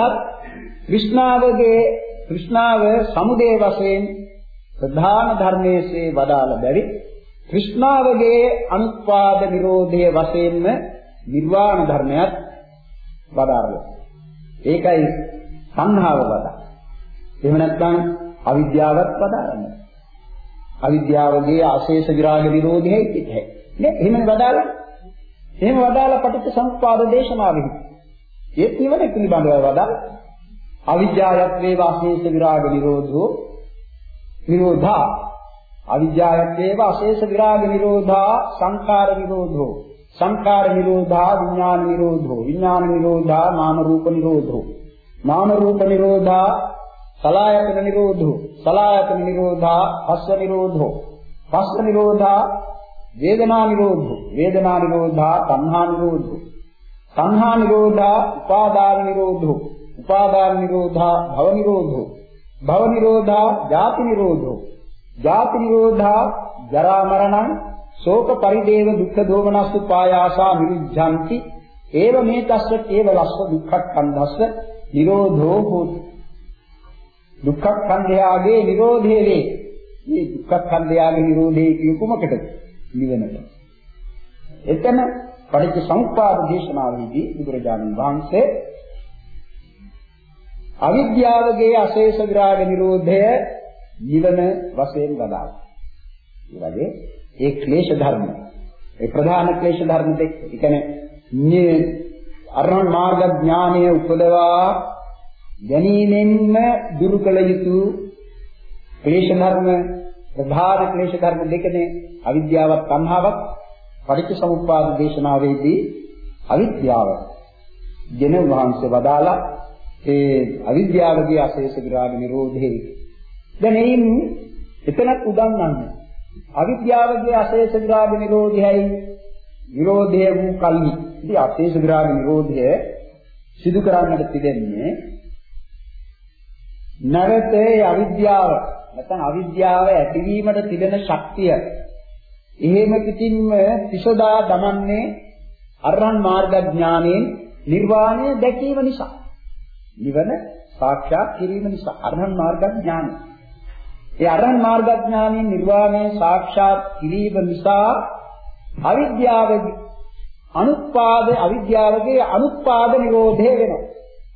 කෘෂ්ණාවගේ තෘෂ්ණාව සමුදේ වශයෙන් ප්‍රධාන ධර්මයේසේ වදාළ බැරි තෘෂ්ණාවගේ අනුත්පාද නිරෝධයේ වශයෙන්ම නිර්වාණ ධර්මයක් වදාරලා. ඒකයි සංහාව වදා. එහෙම නැත්නම් අවිද්‍යාවත් වදාරන්නේ. අවිද්‍යාවගේ අශේෂ විරාග නිරෝධයයි පිටයි. නේ එහෙම වදාලා. එහෙම වදාලා පටිච්ච සමුප්පාද දේශනාවෙහි. ඒත් නිවන පිළිබඳව වදාලා අවිජ්ජායත් වේවා අශේෂ විරාග නිරෝධෝ නිරෝධා අවිජ්ජායත් වේවා අශේෂ විරාග නිරෝධා සංඛාර නිරෝධෝ සංඛාර නිරෝධා විඥාන නිරෝධෝ විඥාන නිරෝධා නාම රූප නිරෝධෝ නාම රූප නිරෝධා සලායතන නිරෝධෝ. සලායතන නිරෝධා පස්ස නිරෝධෝ. පස්ස නිරෝධා වේදනා නිරෝධෝ. වේදනා නිරෝධා තණ්හා නිරෝධෝ. තණ්හා නිරෝධා උපාදාන නිරෝධෝ. උපාදාන නිරෝධා භව නිරෝධෝ. භව නිරෝධා ජාති නිරෝධෝ. ජාති නිරෝධා ජරා මරණං ශෝක පරිදේව දුක්ඛ දෝමනස්ස පායාසා නිරුද්ධಂತಿ ඒව මේ තස්ස කේවලස්ස දුක්ඛක්ඛන්ධස්ස නිරෝධෝ හෝති. දුක්ඛක්ඛන්ධයාගේ නිරෝධය වේ මේ දුක්ඛක්ඛන්ධයාගේ නිරෝධය කිය කුමකටද නිවනට එතන පටිච්ච සමුප්පාද දේශනාවේදී බුදුරජාණන් වහන්සේ අවිද්‍යාවගේ අශේෂ විරාග නිරෝධය නිවන වශයෙන් වදාළා. ඒ වගේ ඒ ක්ලේශ ධර්ම ඒ ප්‍රධාන ක්ලේශ ධර්ම දෙක. ඒ කියන්නේ අරහන් මාර්ග ඥානය උපදවා ගැනීමෙන්ම දුරු කළ යුතු ක්ලේශ ධර්ම ප්‍රධාන ක්ලේශ ධර්ම දෙකනේ අවිද්‍යාවත් තණ්හාවත් පටිච්චසමුප්පාද දේශනාවේදී අවිද්‍යාව. ජන වහන්සේ වදාලා ඒ අවිද්‍යාවගේ අශේෂ විරාග නිරෝධේ දැන් එයින් එතනක් උගන්වන්නේ අවිද්‍යාවගේ අශේෂ විරාග නිරෝධයයි. නිරෝධය වූ කල්හි. ඉතින් අශේෂ විරාග නිරෝධය සිදු කරන්නට තිබෙන්නේ නැවතේ අවිද්‍යාව නැත්නම් අවිද්‍යාව ඇතිවීමට තිබෙන ශක්තිය එහෙම පිටින්ම පිසදා දමන්නේ අරහන් මාර්ග ඥානයෙන් නිර්වාණය දැකීම නිසා. නිවන සාක්ෂාත් කිරීම නිසා අරහන් මාර්ග ඥානය. ඒ අරහන් මාර්ග ඥානයෙන් නිර්වාණය සාක්ෂාත් කිරීම නිසා අවිද්‍යාවගේ අනුත්පාද අවිද්‍යාවගේ අනුත්පාද නිරෝධය වෙනවා.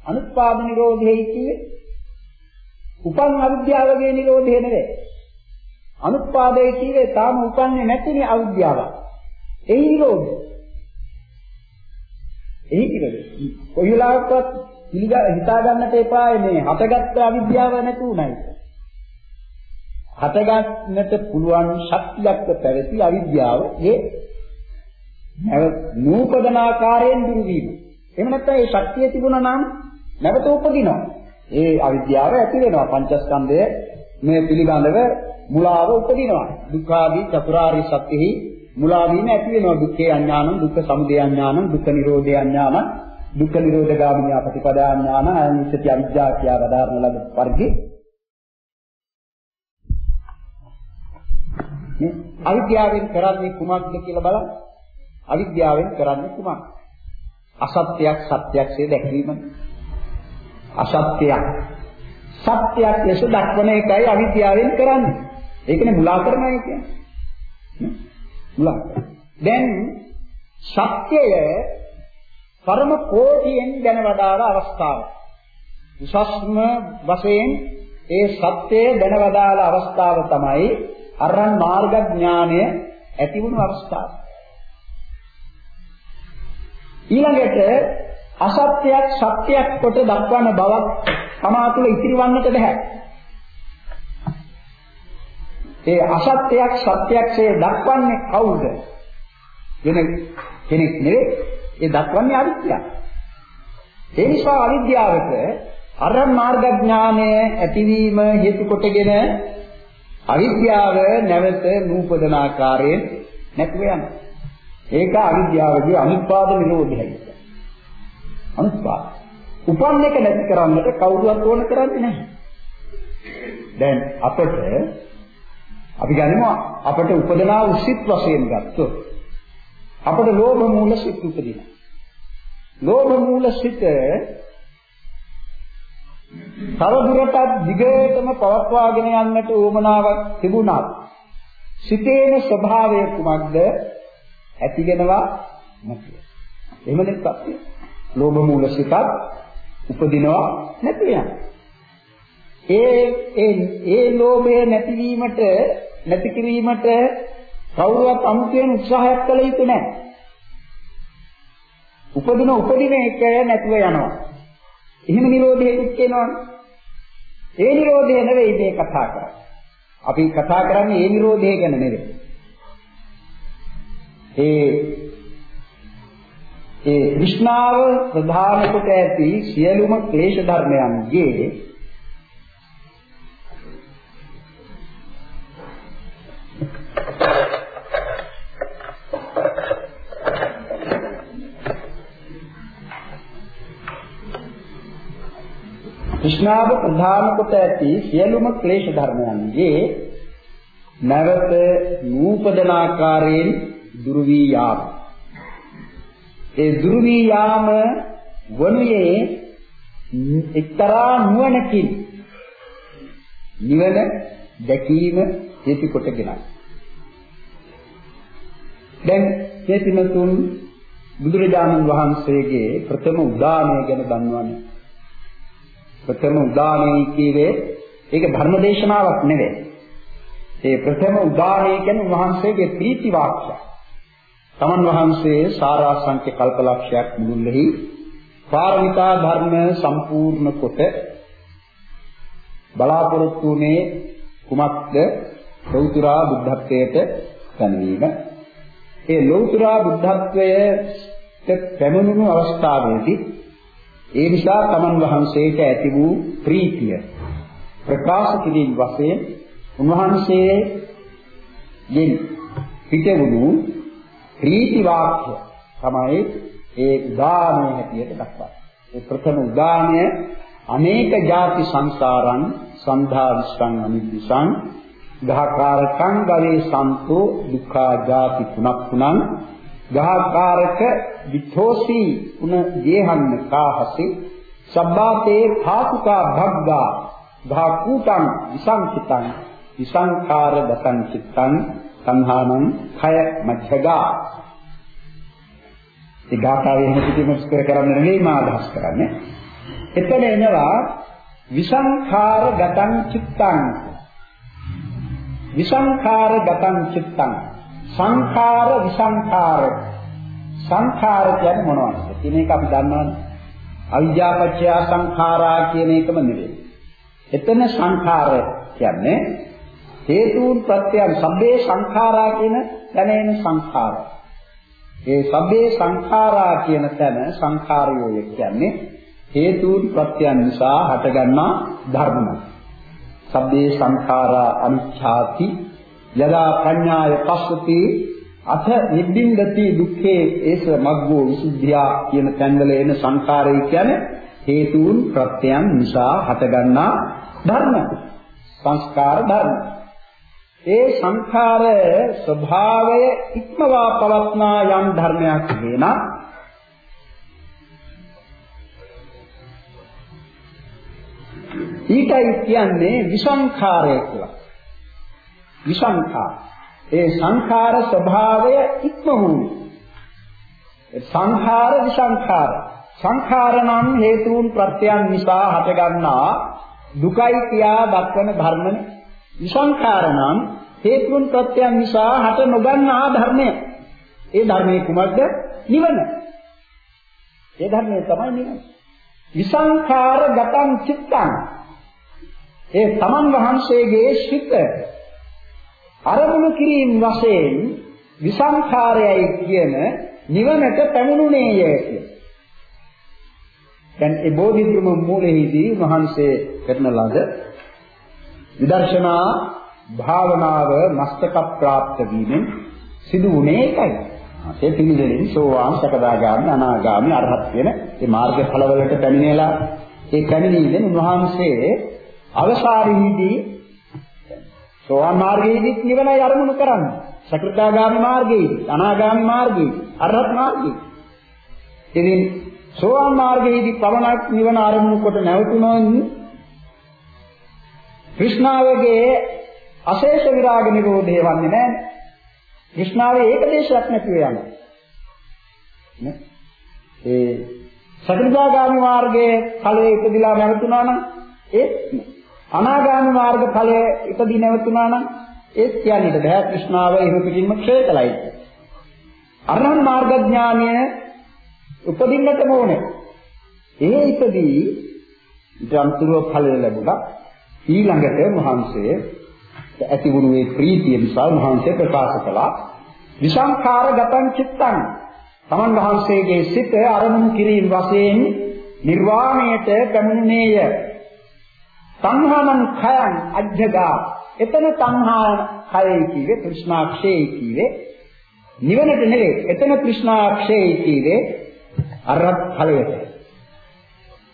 අනුත්පාද නිරෝධය කියන්නේ උපන් අවිද්‍යාවගේ නිරෝධය නෙවෙයි. අනුත්පාදයේ කියේ තාම උපන්නේ නැතිනේ අවිද්‍යාව. ඒ නිරෝධය. එහි කිරද කොයි වෙලාවකවත් පිළිගා හිතා ගන්නට එපා මේ හටගත්ත අවිද්‍යාව නැති උනායි. හටගන්නට පුළුවන් ශක්තියක් පැවති අවිද්‍යාව ඒ නැව නූපදන ආකාරයෙන් දුරු වීම. එහෙම නැත්නම් ඒ ශක්තිය තිබුණා නම් නැවත උපදිනවා. ඒ අවිද්‍යාව ඇති වෙනවා. පංචස්කන්ධය මේ පිළිබඳව මුලාව උපදිනවා. දුක්ඛාදී චතුරාර්ය සත්‍යෙහි මුලා වීම ඇති වෙනවා. දුක්ඛේ අඥානං, දුක්ඛ සමුදය අඥානං, දුක්ඛ නිරෝධේ අඥානං, දුක්ඛ නිරෝධ ගාමිනී අපටිපදා අඥානං, අනිත්‍ය අවිද්‍යාව කියා වදාරන ලද පරිදි මේ අවිද්‍යාවෙන් කරන්නේ කුමක්ද කියලා බලන්න. අවිද්‍යාවෙන් කරන්නේ කුමක්ද? අසත්‍යයක් සත්‍යයක්සේ දැකීම. අසත්‍යයක් සත්‍යයක් ලෙස දක්වන එකයි අවිද්‍යාවෙන් කරන්නේ. ඒකනේ මුලා කරනවා කියන්නේ. මුලා. දැන් සත්‍යය පරම කෝටියෙන් දැන වදාළ අවස්ථාව. විශස්ම වශයෙන් ඒ සත්‍යය දැන වදාළ අවස්ථාව තමයි අරහන් මාර්ග ඥානය ඇති වුණු අවස්ථාව. ඊළඟට අසත්‍යයක් සත්‍යයක් කොට දක්වන බවක් තමා තුළ ඉතිරිවන්නට බෑ. ඒ අසත්‍යයක් සත්‍යයක්සේ දක්වන්නේ කවුද? වෙන කෙනෙක් නෙවෙයි. ඒ දක්වන්නේ අවිද්‍යාව. ඒ නිසා අවිද්‍යාවට අරහන් මාර්ග ඥානය ඇතිවීම හේතු කොටගෙන අවිද්‍යාව නැවත නූපදන ආකාරයෙන් නැතුව යනවා. ඒක අවිද්‍යාවගේ අනුපාද නිරෝධයයි. අනුපාද. උපන් එක නැති කරන්නට කවුරුවත් ඕන කරන්නේ නැහැ. දැන් අපිට අපි ගනිමු අපිට උපදනා උසිත වශයෙන් ගත්තොත් අපිට ලෝභ මූල සිත් උපදිනවා. ලෝභ මූල සිත තවදුරටත් දිගටම පවත්වාගෙන යන්නට උවමනාවක් තිබුණත් සිතේන ස්වභාවය කුමක්ද ඇතිගෙනවා නැතිව. එහෙමනේ සත්‍ය. ලෝභ මූල සිතත් උපදිනවා නැති වෙනවා. ඒ ඒ ඒ ලෝභය නැතිවීමට නැති කිරීමට කවුරුවත් අමුතුවෙන් උත්සාහයක් කළ යුතු නැහැ. උපදින උපදින එක නැතිව යනවා. එහෙම නිරෝධයකුත් කියනවනේ. ඒ නිරෝධය නෙවෙයි මේ කතා කරන්නේ. අපි කතා කරන්නේ ඒ නිරෝධය ගැන නෙවෙයි. ඒ ඒ විෂ්ණාව ප්‍රධාන කොට ඇති සියලුම ක්ලේශ ධර්මයන්ගේ විෂ්ණාව ප්‍රධාන කොට ඇති සියලුම ක්ලේශ ධර්මයන්ගේ නැවත නූපදන ආකාරයෙන් දුරු වී යාම. ඒ දුරු වී යාම වනුයේ එක්තරා නුවණකින් නිවන දැකීම හේතු කොටගෙනයි. දැන් මේ පින්තුන් බුදුරජාණන් වහන්සේගේ ප්‍රථම උදානය ගැන දන්නවනේ. ප්‍රථම උදානය කියවේ ඒක ධර්ම දේශනාවක් නෙවෙයි. ඒ ප්‍රථම උදානය කියන්නේ වහන්සේගේ ප්‍රීති වාක්‍යය. තමන් වහන්සේ සාරාංශක කල්පලක්ෂයක් මුළුල්ලෙහි පාරමිතා ධර්ම සම්පූර්ණ කොට බලාපොරොත්තු වුණේ කුමක්ද? ලෞතුරා බුද්ධත්වයට පැමිණීම. ඒ ලෞතුරා බුද්ධත්වයට පැමිණුණු අවස්ථාවේදී ඒ නිසා තමන් වහන්සේට ඇති වූ ප්‍රීතිය ප්‍රකාශ කිරීම වශයෙන් උන්වහන්සේ යෙන් පිටවුණු ප්‍රීති වාක්‍ය තමයි ඒ උදානය හැටියට දක්වන්නේ. ඒ ප්‍රථම උදානය අනේක ಜಾති සංසාරං සන්ධා විස්සං අනිද්දිසං ගහකාරකං ගවේ සන්තෝ දුක්ඛා ಜಾති තුනක් තුනං ගහකාරක විතෝසි උන ජේහන්න කාහසි සබ්බාතේ භාතුකා භග්ගා භාකූතං විසංකිතං විසංඛාර දසං චිත්තං සංහානං khය මච්ඡගා. ඒ ගාථාවේ එහෙම පිටිම විස්තර කරන්න නෙවෙයි මා අදහස් කරන්නේ. එතන එනවා විසංඛාර ගතං චිත්තං. විසංඛාර ගතං චිත්තං. සංඛාර විසංඛාර. සංඛාර කියන්නේ මොනවද? කියන එක අපි දන්නවනේ. අවිජ්ජාපච්චය සංඛාරා කියන එකම නෙවෙයි. එතන සංඛාර කියන්නේ හේතුන් ප්‍රත්‍යයන් සබ්බේ සංඛාරා කියන දැනෙන සංඛාර. ඒ සබ්බේ සංඛාරා කියන තැන සංඛාරයෝය කියන්නේ හේතුන් ප්‍රත්‍යයන් නිසා හටගන්නා ධර්ම. සබ්බේ සංඛාරා අනිච්ඡාති යදා පඤ්ඤාය පස්සති අත නිබ්බින්දති දුක්ඛේ ඒස මග්ගෝ විසුද්ධියා කියන තැන්වල එන සංඛාරය කියන්නේ හේතුන් ප්‍රත්‍යයන් නිසා හටගන්නා ධර්ම. සංස්කාර ධර්ම. ඒ සංඛාර ස්වභාවය ඉක්මවා පවත්නා යම් ධර්මයක් වෙන ඊටයි කියන්නේ විසංඛාරය කියලා. විසංඛාර. ඒ සංඛාර ස්වභාවය ඉක්ම වූ. සංඛාර විසංඛාර. සංඛාර නම් හේතුන් ප්‍රත්‍යයන් නිසා හටගන්නා දුකයි කියා දක්වන ධර්මනේ විසංඛාර නම් හේතුන් ප්‍රත්‍යයන් නිසා හට නොගන්නා ධර්මය. ඒ ධර්මයේ කුමක්ද? නිවන. ඒ ධර්මයේ තමයි නිවන. විසංඛාර ගතං චිත්තං. ඒ තමන් වහන්සේගේ සිත අරමුණු කිරීම වශයෙන් විසංඛාරයයි කියන නිවනට පැමුණුනේය කියන. දැන් ඒ බෝධිධර්ම මූලයේදී වහන්සේ කරන ලද විදර්ශනා භාවනාව මස්තක ප්‍රාප්ත වීමෙන් සිදු වුණේ ඒකයි. ඒ පිළිදෙලින් සෝවාන් සකදාගාමි අනාගාමි අරහත් කියන මේ මාර්ගඵලවලට පැමිණෙලා ඒ පැමිණීමෙන් උන්වහන්සේ අවසානයේදී සෝවාන් මාර්ගයේදී නිවනයි අරමුණු කරන්නේ. සකෘදාගාමි මාර්ගයේදී අනාගාමි මාර්ගයේදී අරහත් මාර්ගයේදී. ඉතින් සෝවාන් මාර්ගයේදී පවණක් නිවන අරමුණු කොට නැවතුනොත් কৃষ্ණාවගේ අශේෂ විරාග නිරෝධය වන්නේ නැහැ. কৃষ্ණාවේ ඒකදේශයක් නැතිව යනවා. නේ? ඒ සතරදාගාමි මාර්ගයේ ඵලයේ ඉපදිලා නැවතුණා නම් ඒත් අනාගාමි මාර්ග ඵලයේ ඉපදී නැවතුණා නම් ඒත් කියන්නේද බෑ কৃষ্ণාව එහෙම පිටින්ම ක්ෂය කළයි. අරහන් මාර්ග ඥානය උපදින්නටම ඕනේ. ඒ ඉපදී ධම්තුරු ඵලය ලැබුණා. ඊළඟට මහන්සිය ඇති වුණු ඒ ප්‍රීතිය නිසා මහන්සිය ප්‍රකාශ කළා. විසංඛාර ගතං චිත්තං. තමන් වහන්සේගේ සිත අරමුණු කිරීම වශයෙන් නිර්වාණයට පැමිණෙනේය තණ්හානං khයං අජ්ජගා එතන තණ්හා khයයි කියේ තෘෂ්ණාක්ෂේ කියේ නිවනට නෙවෙයි එතන තෘෂ්ණාක්ෂේ කියේ අරහත් ඵලයට.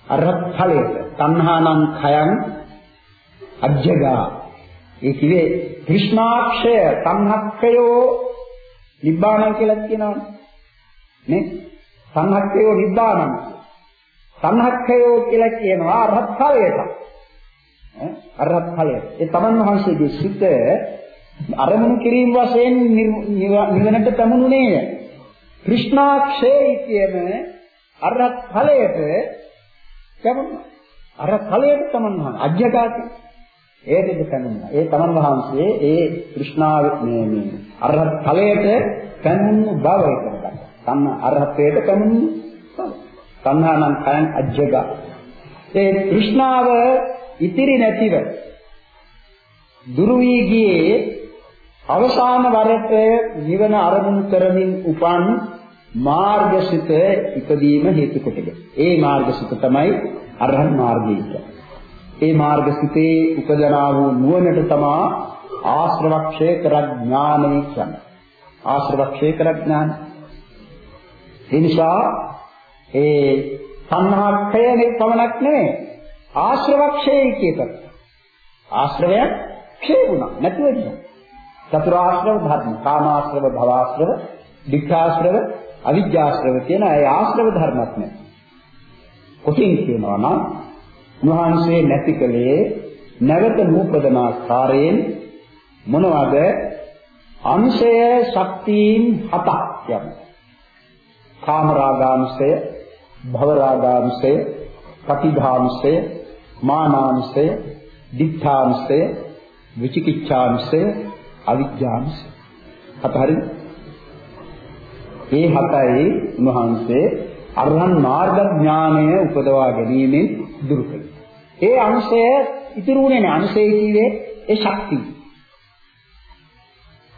අරහත් ඵලයට. තණ්හානං khයං අජ්ජගා. ඒ කිව්වේ තෘෂ්ණාක්ෂය සංහක්ඛයෝ නිබ්බාණං කියලා කියනවනේ නේ? සංහක්ඛයෝ නිබ්බාණං සංහක්ඛයෝ කියලා කියනවා අරහත් ඵලයට අරහත් ඵලය ඒ තමන් වහන්සේගේ සිත අරමුණු කිරීම වශයෙන් නිවනට පැමුණුනේය. තෘෂ්ණාක්ෂේ කියන අරහත් ඵලයට පැමුණා අර ඵලයට තමන් වහන්සේ අජ්ජගා කියන්නේ ඒකද පැනුණා. ඒ තමන් වහන්සේ ඒ કૃષ્ණාව මේ මේ අරහත් ඵලයට පැනුණු බව එකකට. සම්ම අරහත්යට පැනුණු බව. සම්හානම් කයන් අජ්ජග. ඒ કૃષ્ණාව ඉතිරි නැතිව දුරු වී ගියේ අවසාන වරට නිවන අරමුණු කරමින් උපන් මාර්ගසිත ඉදීම හේතු කොටගෙන. ඒ මාර්ගසිත තමයි අරහත් මාර්ගය කියන්නේ. ඒ මාර්ගසිතේ උපදනා වූ නුවණට තමා ආශ්‍රවක්ෂය කර ඥානය කියන්නේ. ආශ්‍රවක්ෂය කර ඥාන. ඒ නිසා ඒ සංහාක්ෂය පමණක් නෙවෙයි ආශ්‍රවක්ෂය කියතත්. ආශ්‍රවය ක්ෂය වුණා නැති වෙනවා. චතුරාශ්‍රව ධර්ම කාමාශ්‍රව භවආශ්‍රව වික්ඛාශ්‍රව, අවිජ්ජාශ්‍රව කියන ඒ ආශ්‍රව ධර්මත් නැහැ. කොටින් කියනවා නම් උන්වහන්සේ නැති කලේ නැවත නූපදනාකාරයෙන් මොනවද? අංශය ශක්තියින් හතක් යම්. කාමරාගාංශය භවරාගාංශය පටිඝාංශය මානාංශය දිඨාංශය විචිකිච්ඡාංශය අවිජ්ජාංශය. හතරයි මේ හතයි උන්වහන්සේ අරහන් මාර්ග ඥානය උපදවා ගැනීමෙන් දුරු කළා. ඒ අංශය ඉතිරුනේ නැහැ. අංශය කියේ ඒ ශක්තිය.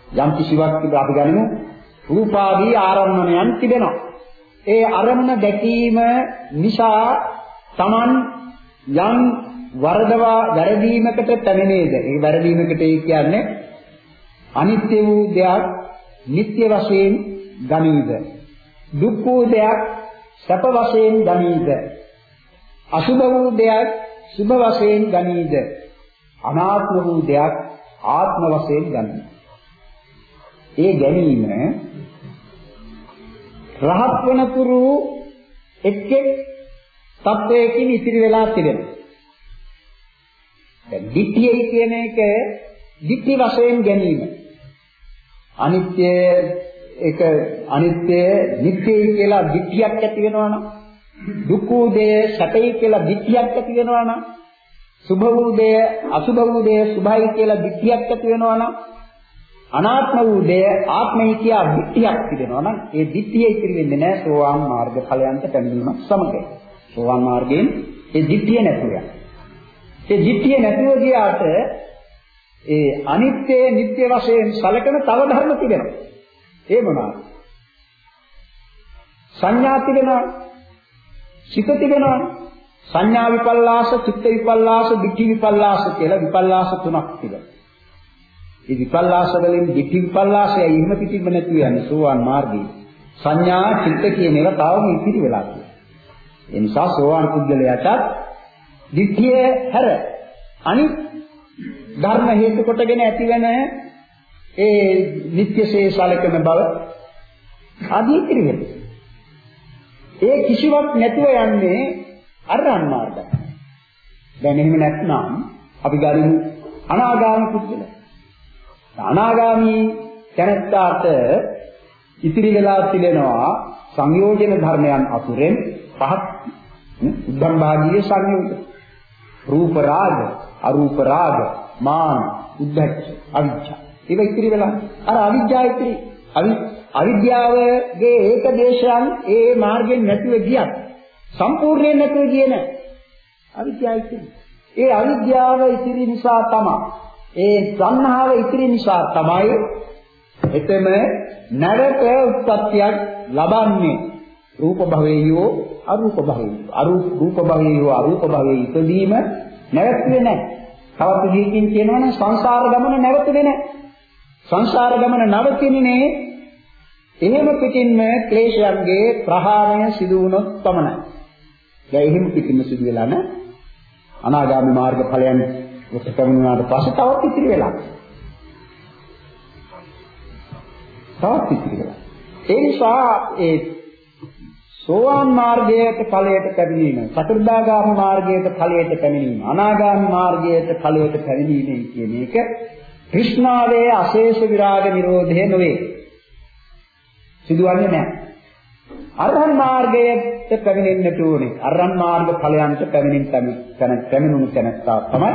යම් කිසිවක් තිබ අපි ගනිමු රූපාදී ආරම්මණයන් තිබෙනවා. ඒ අරමුණ දැකීම නිසා Taman යම් වරදවා වැරදීමකට පැමිණේද? ඒ වැරදීමකට ඒ කියන්නේ අනිත්‍ය වූ දෙයක් නිට්ටය වශයෙන් ගනීද? දුක් වූ දෙයක් සැප වශයෙන් ගනීද? අසුභ වූ දෙයක් සුභ වශයෙන් ගනීද? අනාත්ම වූ දෙයක් ආත්ම වශයෙන් ගනීද? ඒ ගැනීම රහත් වනතුරු එක් එක් තත්වයකින් ඉතිරි වෙලා තිබෙනවා. දැන් ditthiyයි කියන එක ditthi වශයෙන් ගැනීම. අනිත්‍ය ඒක අනිත්‍ය නිට්ටයයි කියලා ditthියක් ඇති වෙනවනම් දුක්ඛ දේ සැපයි කියලා ditthියක් ඇති වෙනවනම් සුභ වූ දේ අසුභ වූ දේ සුභයි කියලා ditthියක් ඇති වෙනවනම් අනාත්ම වූ දේ ආත්මයි කියා ditthියක් තිබෙනවා නම් ඒ ditthිය ඉතිරි වෙන්නේ නැහැ සෝවාන් මාර්ග ඵලයන්ට පැමිණීමක් සමග. සෝවාන් මාර්ගයෙන් ඒ ditthිය නැතුව යනවා. ඒ ditthිය නැතුව ගියාට ඒ අනිත්‍ය නිට්ටය වශයෙන් සැලකෙන තව ධර්ම තිබෙනවා. ඒ මොනවාද? සංඥා තිබෙනවා. චිත තිබෙනවා. සංඥා විපල්ලාස, චිත්ත විපල්ලාස, ditthi විපල්ලාස කියලා විපල්ලාස තුනක් තිබෙනවා. මේ විපල්ලාස වලින් ditthi විපල්ලාසය ඉන්න පිටින්ම නැතුව යන්නේ සෝවාන් මාර්ගයේ. සංඥා චිත්ත කියන ඒවා තාම ඉතිරි වෙලා තියෙනවා. ඒ නිසා සෝවාන් පුද්ගලයාට ditthිය හැර අනිත් ධර්ම හේතු කොටගෙන ඇතිවෙන ඒ නිත්‍යසේ සලකන බව ආදී ඉතිරි වෙනවා. ඒ කිසිවක් නැතුව යන්නේ අරහන් මාර්ගය. දැන් එහෙම නැත්නම් අපි ගනිමු අනාගාමී පුද්ගලයා. අනාගාමී තැනැත්තාට ඉතිරි වෙලා තිබෙනවා සංයෝජන ධර්මයන් අතුරෙන් පහක් උද්ධම් භාගීය සංයෝජන රූප රාග අරූප රාග මාන උද්ධච්ච අවිජ්ජා ඒක ඉතිරි වෙලා අර අවිජ්ජා ඉතිරි අවිද්‍යාවගේ ඒක දේශයන් ඒ මාර්ගෙන් නැතිව ගියත් සම්පූර්ණයෙන් නැතිව ගියේ නැහැ අවිද්‍යාව ඉතිරි ඒ අවිද්‍යාව ඉතිරි නිසා තමයි ඒ සංහාව ඉතිරි නිසා තමයි එතෙම නැවත උත්පත්තියක් ලබන්නේ රූප භවයේයෝ අරූප භවයේයෝ අරූප රූප භවයේයෝ අරූප භවයේ ඉදීම නැවතුනේ නැහැ. තවත් විදිහකින් කියනවනම් සංසාර ගමන නැවතුනේ නැහැ. සංසාර ගමන නවතින්නේ එහෙම පිටින්ම ක්ලේශයන්ගේ ප්‍රහාණය සිදු වුණොත් පමණයි. දැන් එහෙම පිටින්ම සිදු වෙලා නැහැ. අනාගාමී මාර්ග ඵලයන් ඔත පැමිණුණාට පස්සේ තවත් ඉතිරි වෙලා. තවත් ඉතිරි වෙලා. ඒ නිසා ඒ සෝවාන් මාර්ගයට ඵලයට පැමිණීම, සතරදාගාම මාර්ගයට ඵලයට පැමිණීම, අනාගාමී මාර්ගයට ඵලයට පැමිණීම කියන එක કૃષ્ණාවේ අශේෂ විරාග නිරෝධය නොවේ. සිදුවන්නේ නැහැ. අරහන් මාර්ගයට පැමිණෙන්නට ඕනේ. අරහන් මාර්ග ඵලයන්ට පැමිණෙන්න පැමිණුණු තැනත්තා තමයි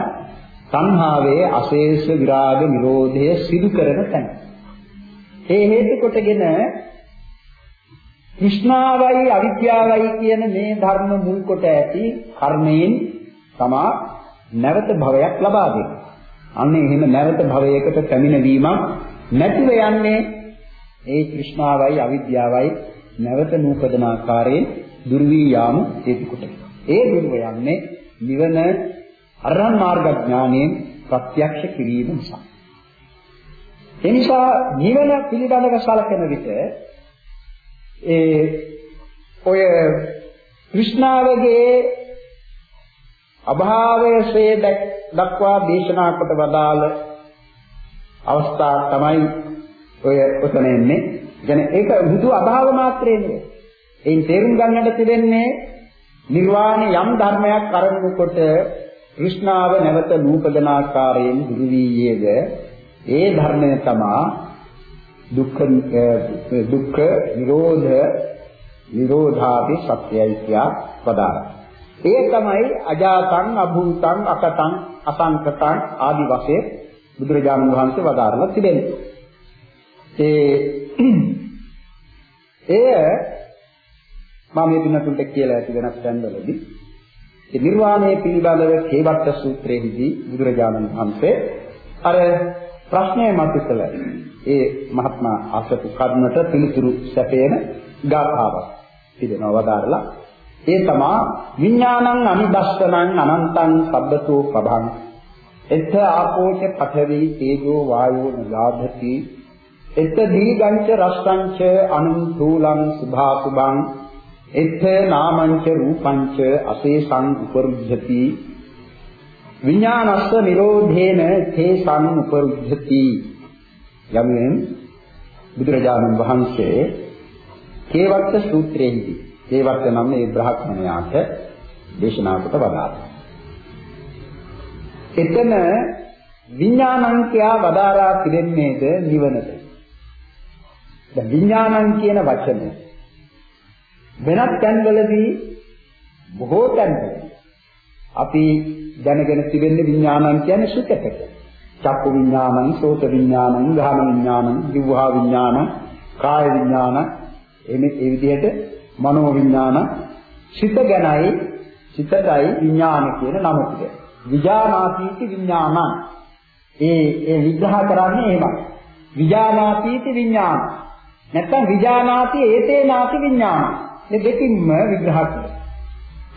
සංහාවේ අශේෂ විරාග නිරෝධය සිදු කරන තැන. ඒ හේතු කොටගෙන කෘෂ්ණාවයි අවිද්‍යාවයි කියන මේ ධර්ම මුල් කොට ඇති කර්මයෙන් තමා නැවත භවයක් ලබා දෙන්නේ. අන්න එහෙම නැවත භවයකට පැමිණවීමක් නැතිව යන්නේ ඒ තෘෂ්ණාවයි අවිද්‍යාවයි නැවත නූපදන ආකාරයෙන් දුරු වී යාම හේතු කොට. ඒ දුර්ව යන්නේ නිවන අරහන් මාර්ග ඥාණයෙන් ප්‍රත්‍යක්ෂ කිරීම නිසා. ඒ නිසා නිවන පිළිබඳව සලකන විට ඒ ඔය কৃষ্ণාවගේ අභාවයේ දක්වා දේශනා කොට වදාළ අවස්ථා තමයි ඔය උතන එන්නේ කියන්නේ ඒක හුදු අභාව මාත්‍රේ නෙවෙයි. එයින් තේරුම් ගන්නට තිබෙන්නේ නිර්වාණය යම් ධර්මයක් අරමුණු කොට કૃષ્ණාව නැවත නූපදන ආකාරයෙන් දුරු වීයේද ඒ ධර්මය තමා දුක්ඛ දුක්ඛ නිරෝධ නිරෝධාපි සත්‍යයි කියා වදාළා. ඒ තමයි අජාතං අභූතං අකතං අසංකතං ආදි වශයෙන් බුදුරජාණන් වහන්සේ වදාරලා තිබෙනවා. ඒ එය මම මේ දිනතුන්ට කියලා ඇති වෙනස් තැන්වලදී ඒ නිර්වාණය පිළිබඳව කේවට්ට සූත්‍රයේදී බුදුරජාණන් වහන්සේ අර ප්‍රශ්නය මතුකල ඒ මහත්මා අසතු කර්මට පිළිතුරු සැපේන ගාථාවක් තිබෙනවා වදාරලා ඒ තමා විඥානං අනිදස්සනං අනන්තං සබ්බතෝ පබං එත්ත ආපෝච පඨවි තේජෝ වායෝ නගාධති එත්ත දීගංච රස්සංච අනුන්තූලං සුභාසුභං එත්ත නාමංච රූපංච අසේසං උපරුද්ධති විඥානස්ස නිරෝධේන තේසං උපරුද්ධති යමෙන් බුදුරජාණන් වහන්සේ කේවත්ත සූත්‍රයේදී කේවත්ත නම් මේ බ්‍රහ්මණයාට දේශනා කොට වදාළා. එතන විඥානං කියා වදාරා පිළිෙන්නේද නිවනට. දැන් විඥානං කියන වචනේ වෙනත් තැන්වලදී බොහෝ තැන්වල අපි දැනගෙන තිබෙන්නේ විඥානං කියන්නේ සුඛකට. චක්කු විඥානං, සෝත විඥානං, ගාන විඥානං, දිවහා විඥානං, කාය විඥානං එමේ ඒ විදිහට මනෝ විඥාන සිත ගැනයි සිතයි විඥාන කියන නම ටික. විජානාතිති විඥානං. ඒ ඒ විග්‍රහ කරන්නේ එහෙමයි. විජානාතිති විඥාන. නැත්තම් විජානාති ඒතේනාති විඥාන. මේ දෙකින්ම විග්‍රහ කරනවා.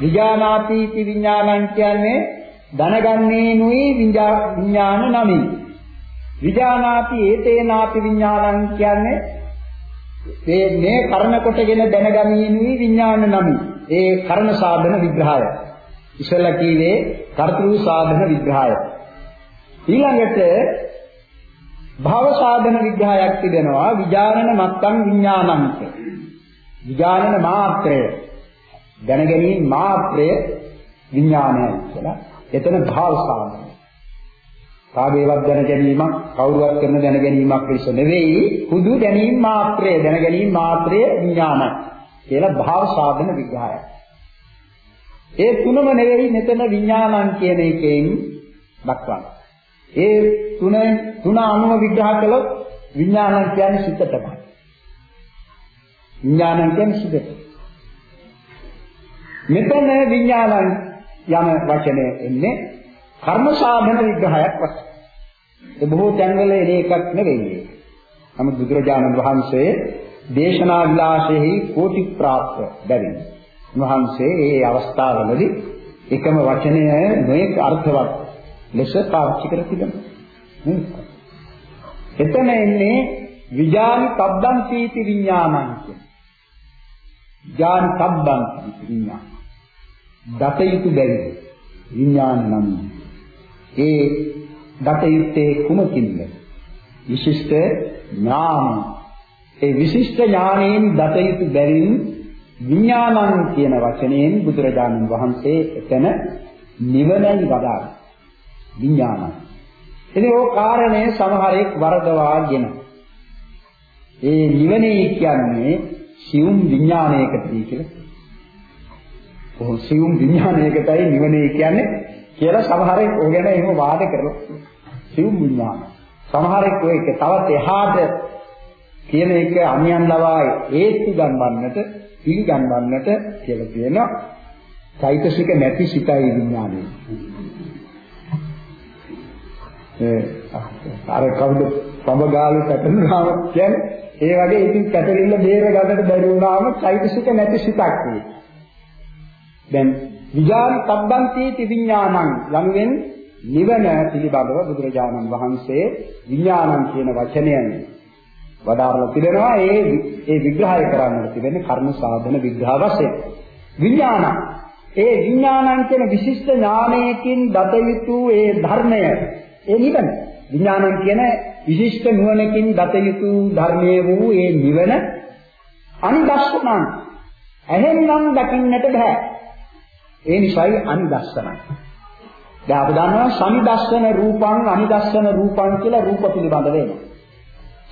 විජානාතිති විඥානං කියන්නේ දැනගන්නේ නුයි විඥාන නමයි. විජානාති ඒතේනාති විඥානං කියන්නේ මේ මේ කරණ කොටගෙන දැනගැනීමේ විඥාන නමයි. ඒ කරණ සාධන විග්‍රහය. ඉස්සෙල්ලා කීවේ කර්තෘ සාධන විග්‍රහය. ඊළඟට භව සාධන විග්‍රහයක් තිබෙනවා විඥානන මත්තං විඥානං විඥානන මාත්‍රය දැනගැනීම මාත්‍රය විඥානයයි කියලා. එතන භව සාධන. කාගේවත් දැන ගැනීමක් කවුරුවත් කරන දැන ගැනීමක් පිළිස නෙවෙයි හුදු දැනීම මාත්‍රය දැන ගැනීම මාත්‍රය විඥාන කියලා භාව සාධන විග්‍රහය. ඒ තුනම නෙවෙයි මෙතන විඥානං කියන එකෙන් දක්වන්නේ. ඒ තුන තුන අනුව විග්‍රහ කළොත් විඥානං කියන්නේ සිත තමයි. විඥානං කියන්නේ සිත. මෙතන විඥානං යන වචනය එන්නේ කර්ම සාධන විග්‍රහයක් වශයෙන්. ඒ බොහෝ තැන්වල එන එකක් නෙවෙයි. නමුත් බුදුරජාණන් වහන්සේ දේශනා විලාසෙහි කෝටි ප්‍රාප්ත බැවින් වහන්සේ මේ අවස්ථාවවලදී එකම වචනය නොඑක අර්ථවත් ලෙස පාවිච්චි කර තිබෙනවා. එතන එන්නේ විජානි තබ්බං සීති විඥානං කියන. ඥාන තබ්බං සීති විඥාන. දතයුතු බැරි විඥාන නම් ඒ දත යුත්තේ කුමකින්ද? විශිෂ්ට ඥාන. ඒ විශිෂ්ට ඥානයෙන් දත යුතු බැවින් විඥානං කියන වචනයෙන් බුදුරජාණන් වහන්සේ එතන නිවනයි වදාළා. විඥානං. ඉතින් ඕ කාරණය සමහරෙක් වරදවාගෙන ඒ නිවනේ කියන්නේ සියුම් විඥානයකටයි කියලා. ඔහු සියුම් විඥානයකටයි නිවනේ කියන්නේ කියලා සමහරෙක් ඔය ගැන එහෙම වාද කරලා සිව් විඥාන. සමහරෙක් ඔය එක තවත් එහාට කියන එක අන්‍යයන් ලවා හේතු ගන්නන්නට පිළිගන්නන්නට කියලා කියනවා. චෛතසික නැති සිතයි විඥානය. ඒ අර කවුද පඹගාලු පැටලුනාම කියන්නේ ඒ වගේ ඉතින් පැටලිල්ල බේර ගන්නට බැරි වුණාම චෛතසික නැති සිතක් තියෙනවා. දැන් විඥාන තබ්බන්ති විඥානං යනුවෙන් නිවන පිළිබඳව බුදුරජාණන් වහන්සේ විඥානං කියන වචනයෙන් වදාරලා තිබෙනවා. ඒ ඒ විග්‍රහය කරන්නට තිබෙන්නේ කර්ම සාධන විග්‍රහ වශයෙන්. විඥාන. ඒ විඥානං කියන විශිෂ්ට ඥානයකින් දත යුතු ඒ ධර්මය ඒ නිවන විඥානං කියන විශිෂ්ට නුවණකින් දත යුතු ධර්මයේ වූ ඒ නිවන අනිදස්සනං ඇහෙන්නම් දකින්නට බෑ. ඒ නිසායි අනිදස්සනං. දැන් අපි දන්නවා සනිදස්සන රූපං අනිදස්සන රූපං කියලා රූප පිළිබඳ වෙනවා.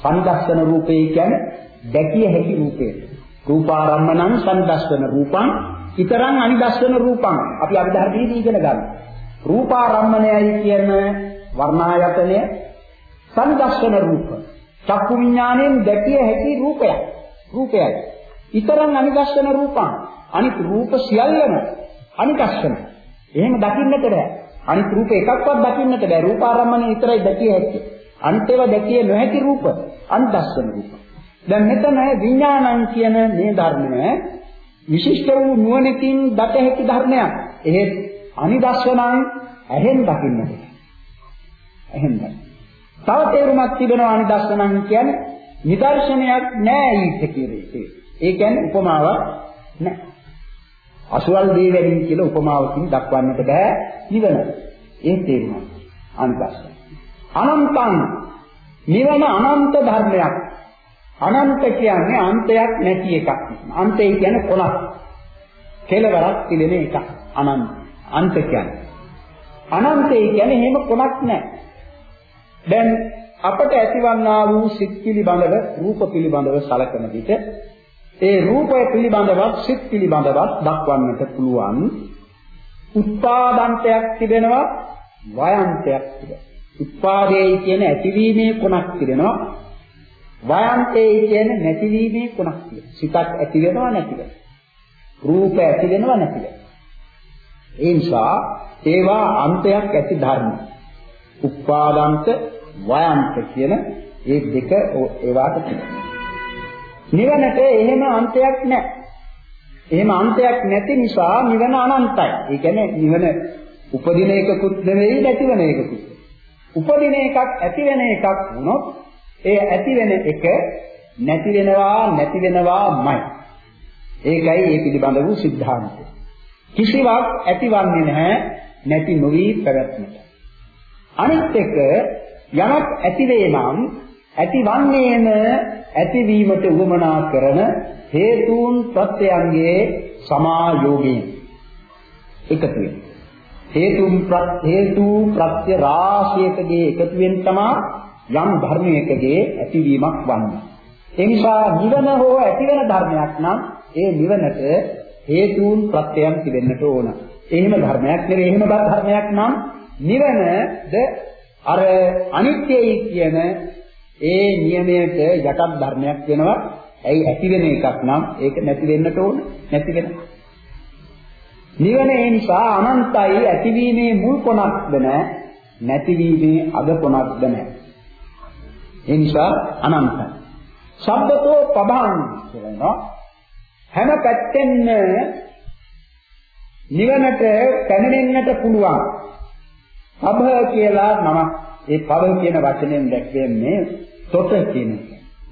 සනිදස්සන රූපේ කියන්නේ දැකිය හැකි රූපේ. රූපාරම්මණං සනිදස්සන රූපං ඊතරං අනිදස්සන රූපං අපි අභිධර්මයේදී ඉගෙන ගන්න. රූපාරම්මණයයි කියන වර්ණායතනය සනිදස්සන රූප. චක්කු විඥාණයෙන් දැකිය හැකි රූපයක්. රූපයයි. ඊතරං අනිදස්සන රූපං අනිත් රූප සියල්ලම අනිදස්සන. එහෙම දකින්නට බෑ. අනිත් රූප එකක්වත් දකින්නට බෑ. රූපාරම්මණය විතරයි දැකිය හැකි. අනිත් ඒවා දැකිය නොහැකි රූප අනිදස්සන රූප. දැන් මෙතන විඥානං කියන මේ ධර්මය විශිෂ්ට වූ නුවණකින් දත හැකි ධර්මයක්. එහෙත් අනිදස්සනං ඇහෙන් දකින්නට. ඇහෙන් දකින්න. තව තේරුමක් තිබෙනවා අනිදස්සනං කියන්නේ නිදර්ශනයක් නෑ ඊට කියන්නේ. ඒ කියන්නේ උපමාවක් නෑ. අසුවල් දේ වැඩි කියලා උපමාවකින් දක්වන්නට බෑ නිවන. ඒ තේරුම අනිදස්සන. අනන්තං නිවන අනන්ත ධර්මයක්. අනන්ත කියන්නේ අන්තයක් නැති එකක්. අන්තය කියන්නේ කොනක්. කෙලවරක් තිබෙන එකක්. අනන්ත. අන්ත කියන්නේ. අනන්තය කියන්නේ එහෙම කොනක් නැහැ. දැන් අපට ඇතිවන්නා වූ සිත් පිළිබඳව රූප පිළිබඳව සලකන විට ඒ රූපය පිළිබඳවත් සිත් පිළිබඳවත් දක්වන්නට පුළුවන් උත්පාදන්තයක් තිබෙනවා වයන්තයක් තිබෙනවා. උත්පාදේ කියන ඇතිවීමේ කොනක් තිබෙනවා. වයන්තේ කියන නැතිවීමේ කොනක් තිබෙනවා. සිතක් ඇති වෙනවා නැති වෙනවා. රූප ඇති වෙනවා නැති වෙනවා. ඒ නිසා ඒවා අන්තයක් ඇති ධර්ම. උපාදාන්ත වායන්ත කියන ඒ දෙක ඒවාට තියෙනවා. නිවනට එහෙම අන්තයක් නැහැ. එහෙම අන්තයක් නැති නිසා නිවන අනන්තයි. ඒ කියන්නේ නිවන උපදින එකකුත් නෙවෙයි නැතිවෙන එකකුත්. උපදින එකක් ඇතිවෙන එකක් වුණොත් ඒ ඇතිවෙන එක නැති වෙනවා නැති වෙනවාමයි. ඒකයි මේ පිළිබඳ වූ સિદ્ધාන්තය. කිසිවක් ඇතිවන්නේ නැහැ නැති නොවි පැවැත්මට. අනිත් එක යමක් ඇති වේ නම් ඇතිවන්නේම ඇතිවීමට උවමනා කරන හේතුන් ප්‍රත්‍යයන්ගේ සමායෝගයෙන් එකතු වෙන. හේතුන් හේතු ප්‍රත්‍ය රාශියකගේ එකතුවෙන් තමයි යම් ධර්මයකගේ ඇතිවීමක් වන්නේ. ඒ නිසා නිවන හෝ ඇතිවෙන ධර්මයක් නම් ඒ නිවනට හේතුන් ප්‍රත්‍යයන් තිබෙන්නට ඕන. එහෙම ධර්මයක් නෙවෙයි එහෙම ධර්මයක් නම් නිවනද අර අනිත්‍යයි කියන ඒ නියමයට යටත් ධර්මයක් වෙනවා. ඇයි ඇති වෙන එකක් නම් ඒක නැති වෙන්නට ඕන. නැති වෙන. නිවන ඒ නිසා අනන්තයි ඇතිවීමේ මුල් කොනක්ද නැහැ. නැතිවීමේ අග කොනක්ද නැහැ. ඒ නිසා අනන්තයි. ශබ්දතෝ පබං කියනවා. හැම පැත්තෙන් නිවනට පැමිණෙන්නට පුළුවන්. පබ කියලා නමක් ඒ පව කියන වචනයෙන් දැක්වෙන්නේ තොට කියන එක.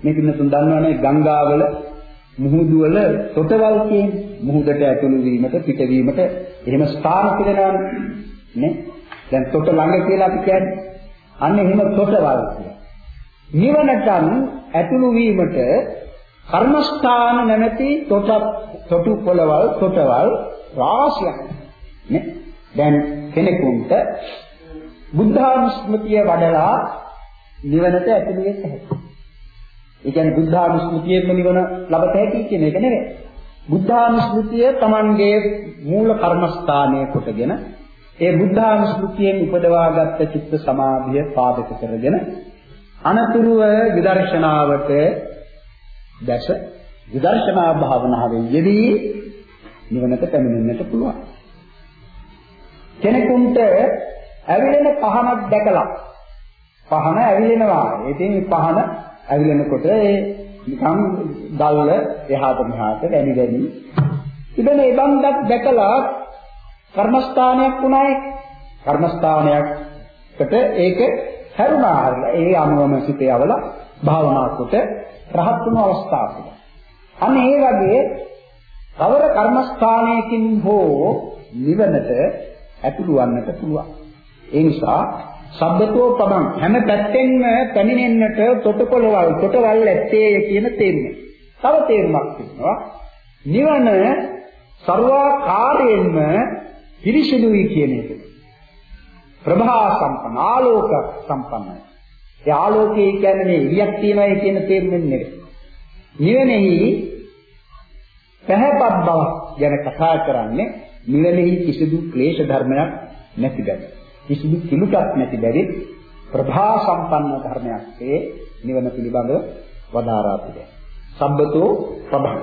මේක නතුන් දන්නවනේ ගංගාවල මුහුදු වල තොටවල් කියන්නේ. මුහුදට ඇතුළු වීමට පිටවීමට එහෙම ස්ථාන පිළිනවනේ. නේ? දැන් තොට ළඟ කියලා අපි කියන්නේ. අන්න එහෙම තොටවල් කියන්නේ. නිවනටන් ඇතුළු වීමට කර්මස්ථාන නැමැති තොට තොටු පොළවල් තොටවල් රාශියක් නේ දැන් කෙනෙකුට බුද්ධානුස්මතිය වඩලා නිවනට ඇතුළු වෙන්න හැකියි. ඒ කියන්නේ බුද්ධානුස්මතියෙන්ම නිවන ලබත හැකි කියන එක නෙවෙයි. බුද්ධානුස්මතිය Tamanගේ මූල කර්මස්ථානය කොටගෙන ඒ බුද්ධානුස්මතියෙන් උපදවාගත් චිත්ත සමාධිය පාදක කරගෙන අනතුරුව විදර්ශනාවට දැස විදර්ශනා භාවනාවෙන් යෙදී නිවනට පැමිණෙන්නට පුළුවන්. කෙනෙකුට ඇවිලෙන පහනක් දැකලා. පහන ඇවිලෙනවා. ඉතින් පහන ඇවිලෙනකොට ඒ නිකන් දැල්ල එහාට මෙහාට වැනි වැනි ඉතින් මේ බන්දක් දැකලා කර්මස්ථානයක් වුණා ඒ කර්මස්ථානයකට ඒක හැරුණා ඒ අනුවම සිටේ අවල භාවනා කොට රහත් වුණු අවස්ථාවක අන්න ඒ වගේ කවර කර්මස්ථානයකින් හෝ නිවනට ඇතුළු වන්නට පුළුවන්. ඒ නිසා සබ්බතෝ පබං හැම පැත්තෙන්ම පැමිණෙන්නට තොටකොළවල් තොටවල් ඇත්තේ කියන තේරුම. තව තේරුමක් තියෙනවා. නිවන ਸਰවාකාරයෙන්ම පිරිසිදුයි කියන එක. ප්‍රභා සම්පන්න ආලෝක සම්පන්නයි. ඒ ආලෝකය කියන්නේ මේ ඉරියක් තියනයි කියන තේරුමෙන් නෙවෙයි. නිවනෙහි පැහැපත් බව ගැන කතා කරන්නේ නිවනෙහි කිසිදු ක්ලේශ ධර්මයක් නැති බැරි. කිසිදු කිලුටක් නැති බැරි ප්‍රභා සම්පන්න ධර්මයක් ඒ නිවන පිළිබඳව වදාරා තිබේ. සම්බතෝ ප්‍රභා.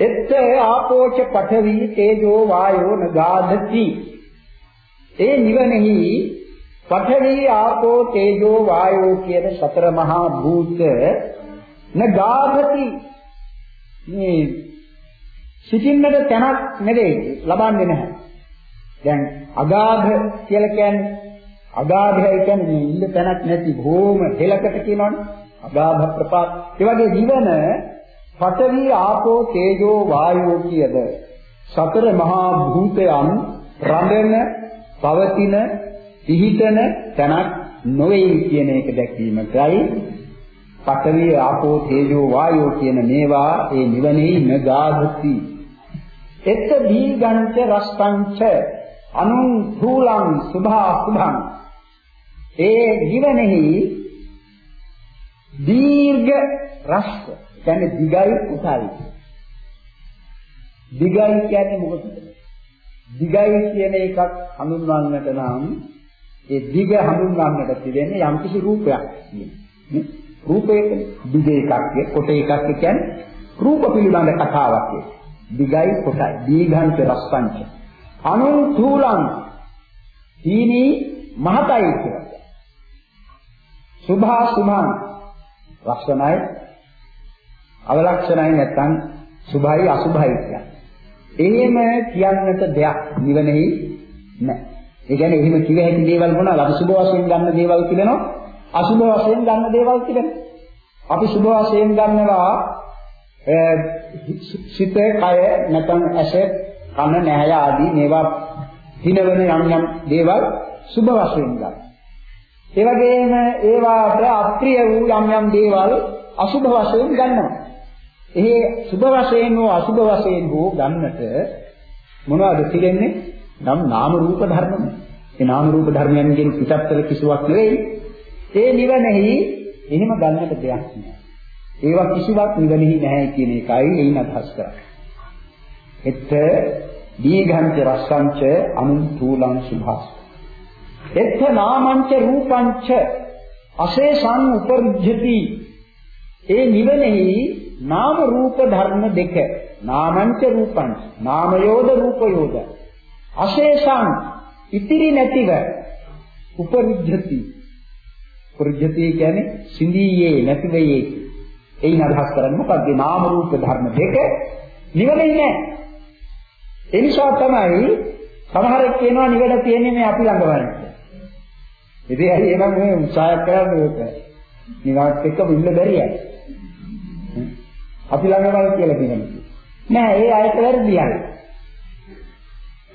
එත්ත ආපෝච පඨවි තේජෝ වායෝ නගාධති. ඒ නිවනෙහි පඨවි ආපෝ තේජෝ වායෝ කියන සතර මහා භූත නගාධති මේ සිටින්නට තැනක් නෙවෙයි ලබන්නේ නැහැ. දැන් අගාධ කියලා කියන්නේ අගාධය කියන්නේ මේ ඉන්න තැනක් නැති බොහොම හෙලකට කියනවනේ. අගාධ ප්‍රපාත. ඒ වගේ ජීවන පඨවි ආපෝ තේජෝ වායෝ කියද සතර මහා භූතයන් රඳන පවතින පිහිටන තැනක් නොවේ කියන එක දැක්වීමයි පඨවි ආපෝ තේජෝ වායෝ කියන මේවා ඒ නිවනේ නගාධති එත් දීගංච රස්තංච අනුන් ධූලං සුභා සුභං. ඒ නිවනෙහි දීර්ඝ රස කියන්නේ දිගයි උසයි. දිගයි කියන්නේ මොකද දිගයි කියන එකක් හඳුන්වන්නට නම් ඒ දිග හඳුන්වන්නට තිබෙන්නේ යම්කිසි රූපයක්. නේ? රූපයකනේ දිග එකක් කොට එකක් කියන්නේ රූප පිළිබඳ කතාවක්. දිගයි කොටයි දීඝංච රස්සංච. අනුන් තූලං තීනි මහතයි කියලා සුභා සුමං ලක්ෂණයි අවලක්ෂණයි නැත්නම් සුභයි අසුභයි කියන්නේ. එහෙම කියන්නට දෙයක් නිවනෙහි නැහැ. ඒ කියන්නේ එහෙම කිව හැකි දේවල් මොනවා අසුභ වශයෙන් ගන්න දේවල් තිබෙනවා අසුභ වශයෙන් ගන්න දේවල් තිබෙනවා. අපි සුභ වශයෙන් ගන්නවා සිත, කය, නැත්නම් ඇස, කන, නැහැය ආදී මේවා හිනවන යම් යම් දේවල් සුභ වශයෙන් ගන්න. ඒ වගේම ඒවාට අප්‍රිය වූ යම් යම් දේවල් අසුභ වශයෙන් ගන්නවා. එහි සුභ වශයෙන් හෝ අසුභ වශයෙන් හෝ ගන්නට මොනවද පිළිෙන්නේ? නම් නාම රූප ධර්මයි. ඒ නාම රූප ධර්මයන්ගෙන් පිටත්තර කිසිවක් නෙවෙයි. ඒ නිවනෙහි එහෙම ගන්නට දෙයක් නෑ. ඒවා කිසිවක් නිවනෙහි නැහැ කියන එකයි එයින් අදහස් කරන්නේ. එත් දීඝංච රස්සංච අනුන්තූලං සුභාස්. එත් නාමංච රූපංච අශේෂං උපරිජ්ජති. ඒ නිවනෙහි නාම රූප ධර්ම දෙක නාමංච රූපංච නාමයෝද රූපයෝද අශේෂං ඉතිරි නැතිව උපරිජ්ජති උපරිජ්ජති කියන්නේ සිඳීයේ නැතිවෙයේ එයින් අදහස් කරන්නේ මොකද්ද නාම රූප ධර්ම දෙක නිවනේ නැහැ ඒ නිසා තමයි සමහරක් කියනවා නිවැරදි තියෙන්නේ මේ අපි ළඟ වරණ. ඉතින් ඇයි එහෙනම් මේ උත්සාහ කරන්නේ ඒක? නිවාත් එක්ක මුල්ල බැරියයි. අපි ළඟ වරණ කියලා කියන්නේ. නෑ ඒ අයට වැරදියයි.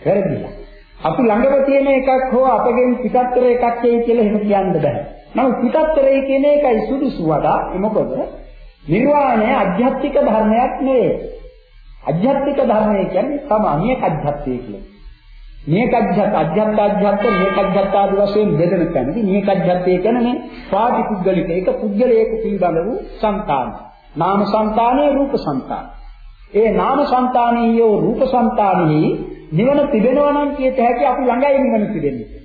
වැරදිලා. අපි ළඟව තියෙන එකක් හෝ අපගෙන් පිටත්තර එකක් එයි කියලා එහෙම කියන්න බෑ. නමුත් පිටත්තරේ කියන එකයි සුදුසු වඩා මොකද? නිර්වාණය අධ්‍යාත්මික ධර්මයක් නෙවෙයි. අධ්‍යාත්මික ධර්මය කියන්නේ සමානිය අධ්‍යාත්මය කියලා. මේක අධ්‍යාත් අධ්‍යාත් අධ්‍යාත් මේක අධ්‍යාත් ආදි වශයෙන් බෙදෙන තැනදී මේක අධ්‍යාත්මය කියන්නේ පාටිකුද්ගලික ඒක පුද්ගලයක පිළිබඳ වූ సంతාන. නාම సంతානේ රූප సంతාන. ඒ නාම సంతානීයෝ රූප సంతානෙහි නිවන තිබෙනවා නම් කියත හැකි අපි ළඟයි නිවන තිබෙන්නේ.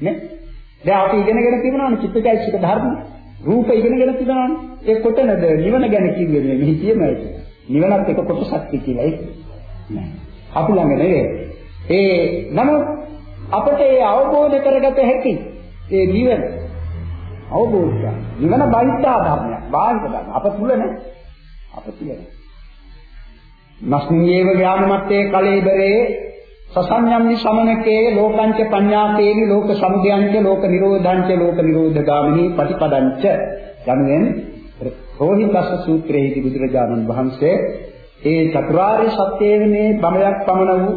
නේ? දැන් අපි ඉගෙනගෙන තිබුණානේ චිත්තචෛතසික ධර්ම. රූප ඉගෙනගෙන තිබුණානේ. ඒ කොතනද නිවන ගැන කිව්වේ මේ කියමයි. නිවනත් එක කොටසක් කියලා ඒක. නෑ. අපි ළඟ නෙවෙයි. ඒ නමුත් අපට ඒ අවබෝධ කරගත හැකි ඒ නිවන අවබෝධය. නිවන බාහිතා ධර්මයක්. බාහිර ධර්ම. අප තුල නේ. අප තුල නේ. නස්මියේව ඥානමත්තේ කලේබරේ සසඤ්ඤම්නි සමනකේ ලෝකංච පඤ්ඤාතේනි ලෝක සමුදයංච ලෝක නිරෝධංච ලෝක නිරෝධගාමිනී පටිපදංච යනුවෙන් රෝහිතස්ස සූත්‍රයේදී බුදුරජාණන් වහන්සේ ඒ චතුරාර්ය සත්‍යයේ මේ බමයක් පමණ වූ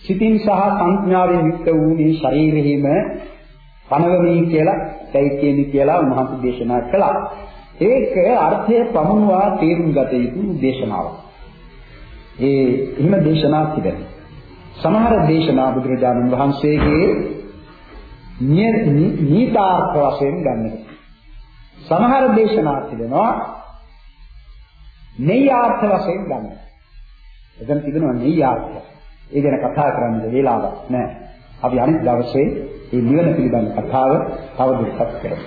සිතින් සහ සංඥාවෙන් යුක්ත වූ මේ ශරීරෙහිම පනවමි කියලා චෛත්‍යනි කියලා උන්වහන්සේ දේශනා කළා. ඒක අර්ථය පමුණුවා තේරුම් ගත යුතු දේශනාවක්. ඒ එහෙම දේශනා තිබෙනවා. සමහර දේශනා බුදුරජාණන් වහන්සේගේ නීතාර්ථ වශයෙන් ගන්නට. සමහර දේශනා තිබෙනවා නෙය්‍යාර්ථ වශයෙන් ගන්න. එතන තිබෙනවා නෙය්‍යාර්ථය. ඒ ගැන කතා කරන්න වෙලාවක් නැහැ. අපි අනිත් දවසේ මේ නිවන පිළිබඳ කතාව තවදුරටත් කරමු.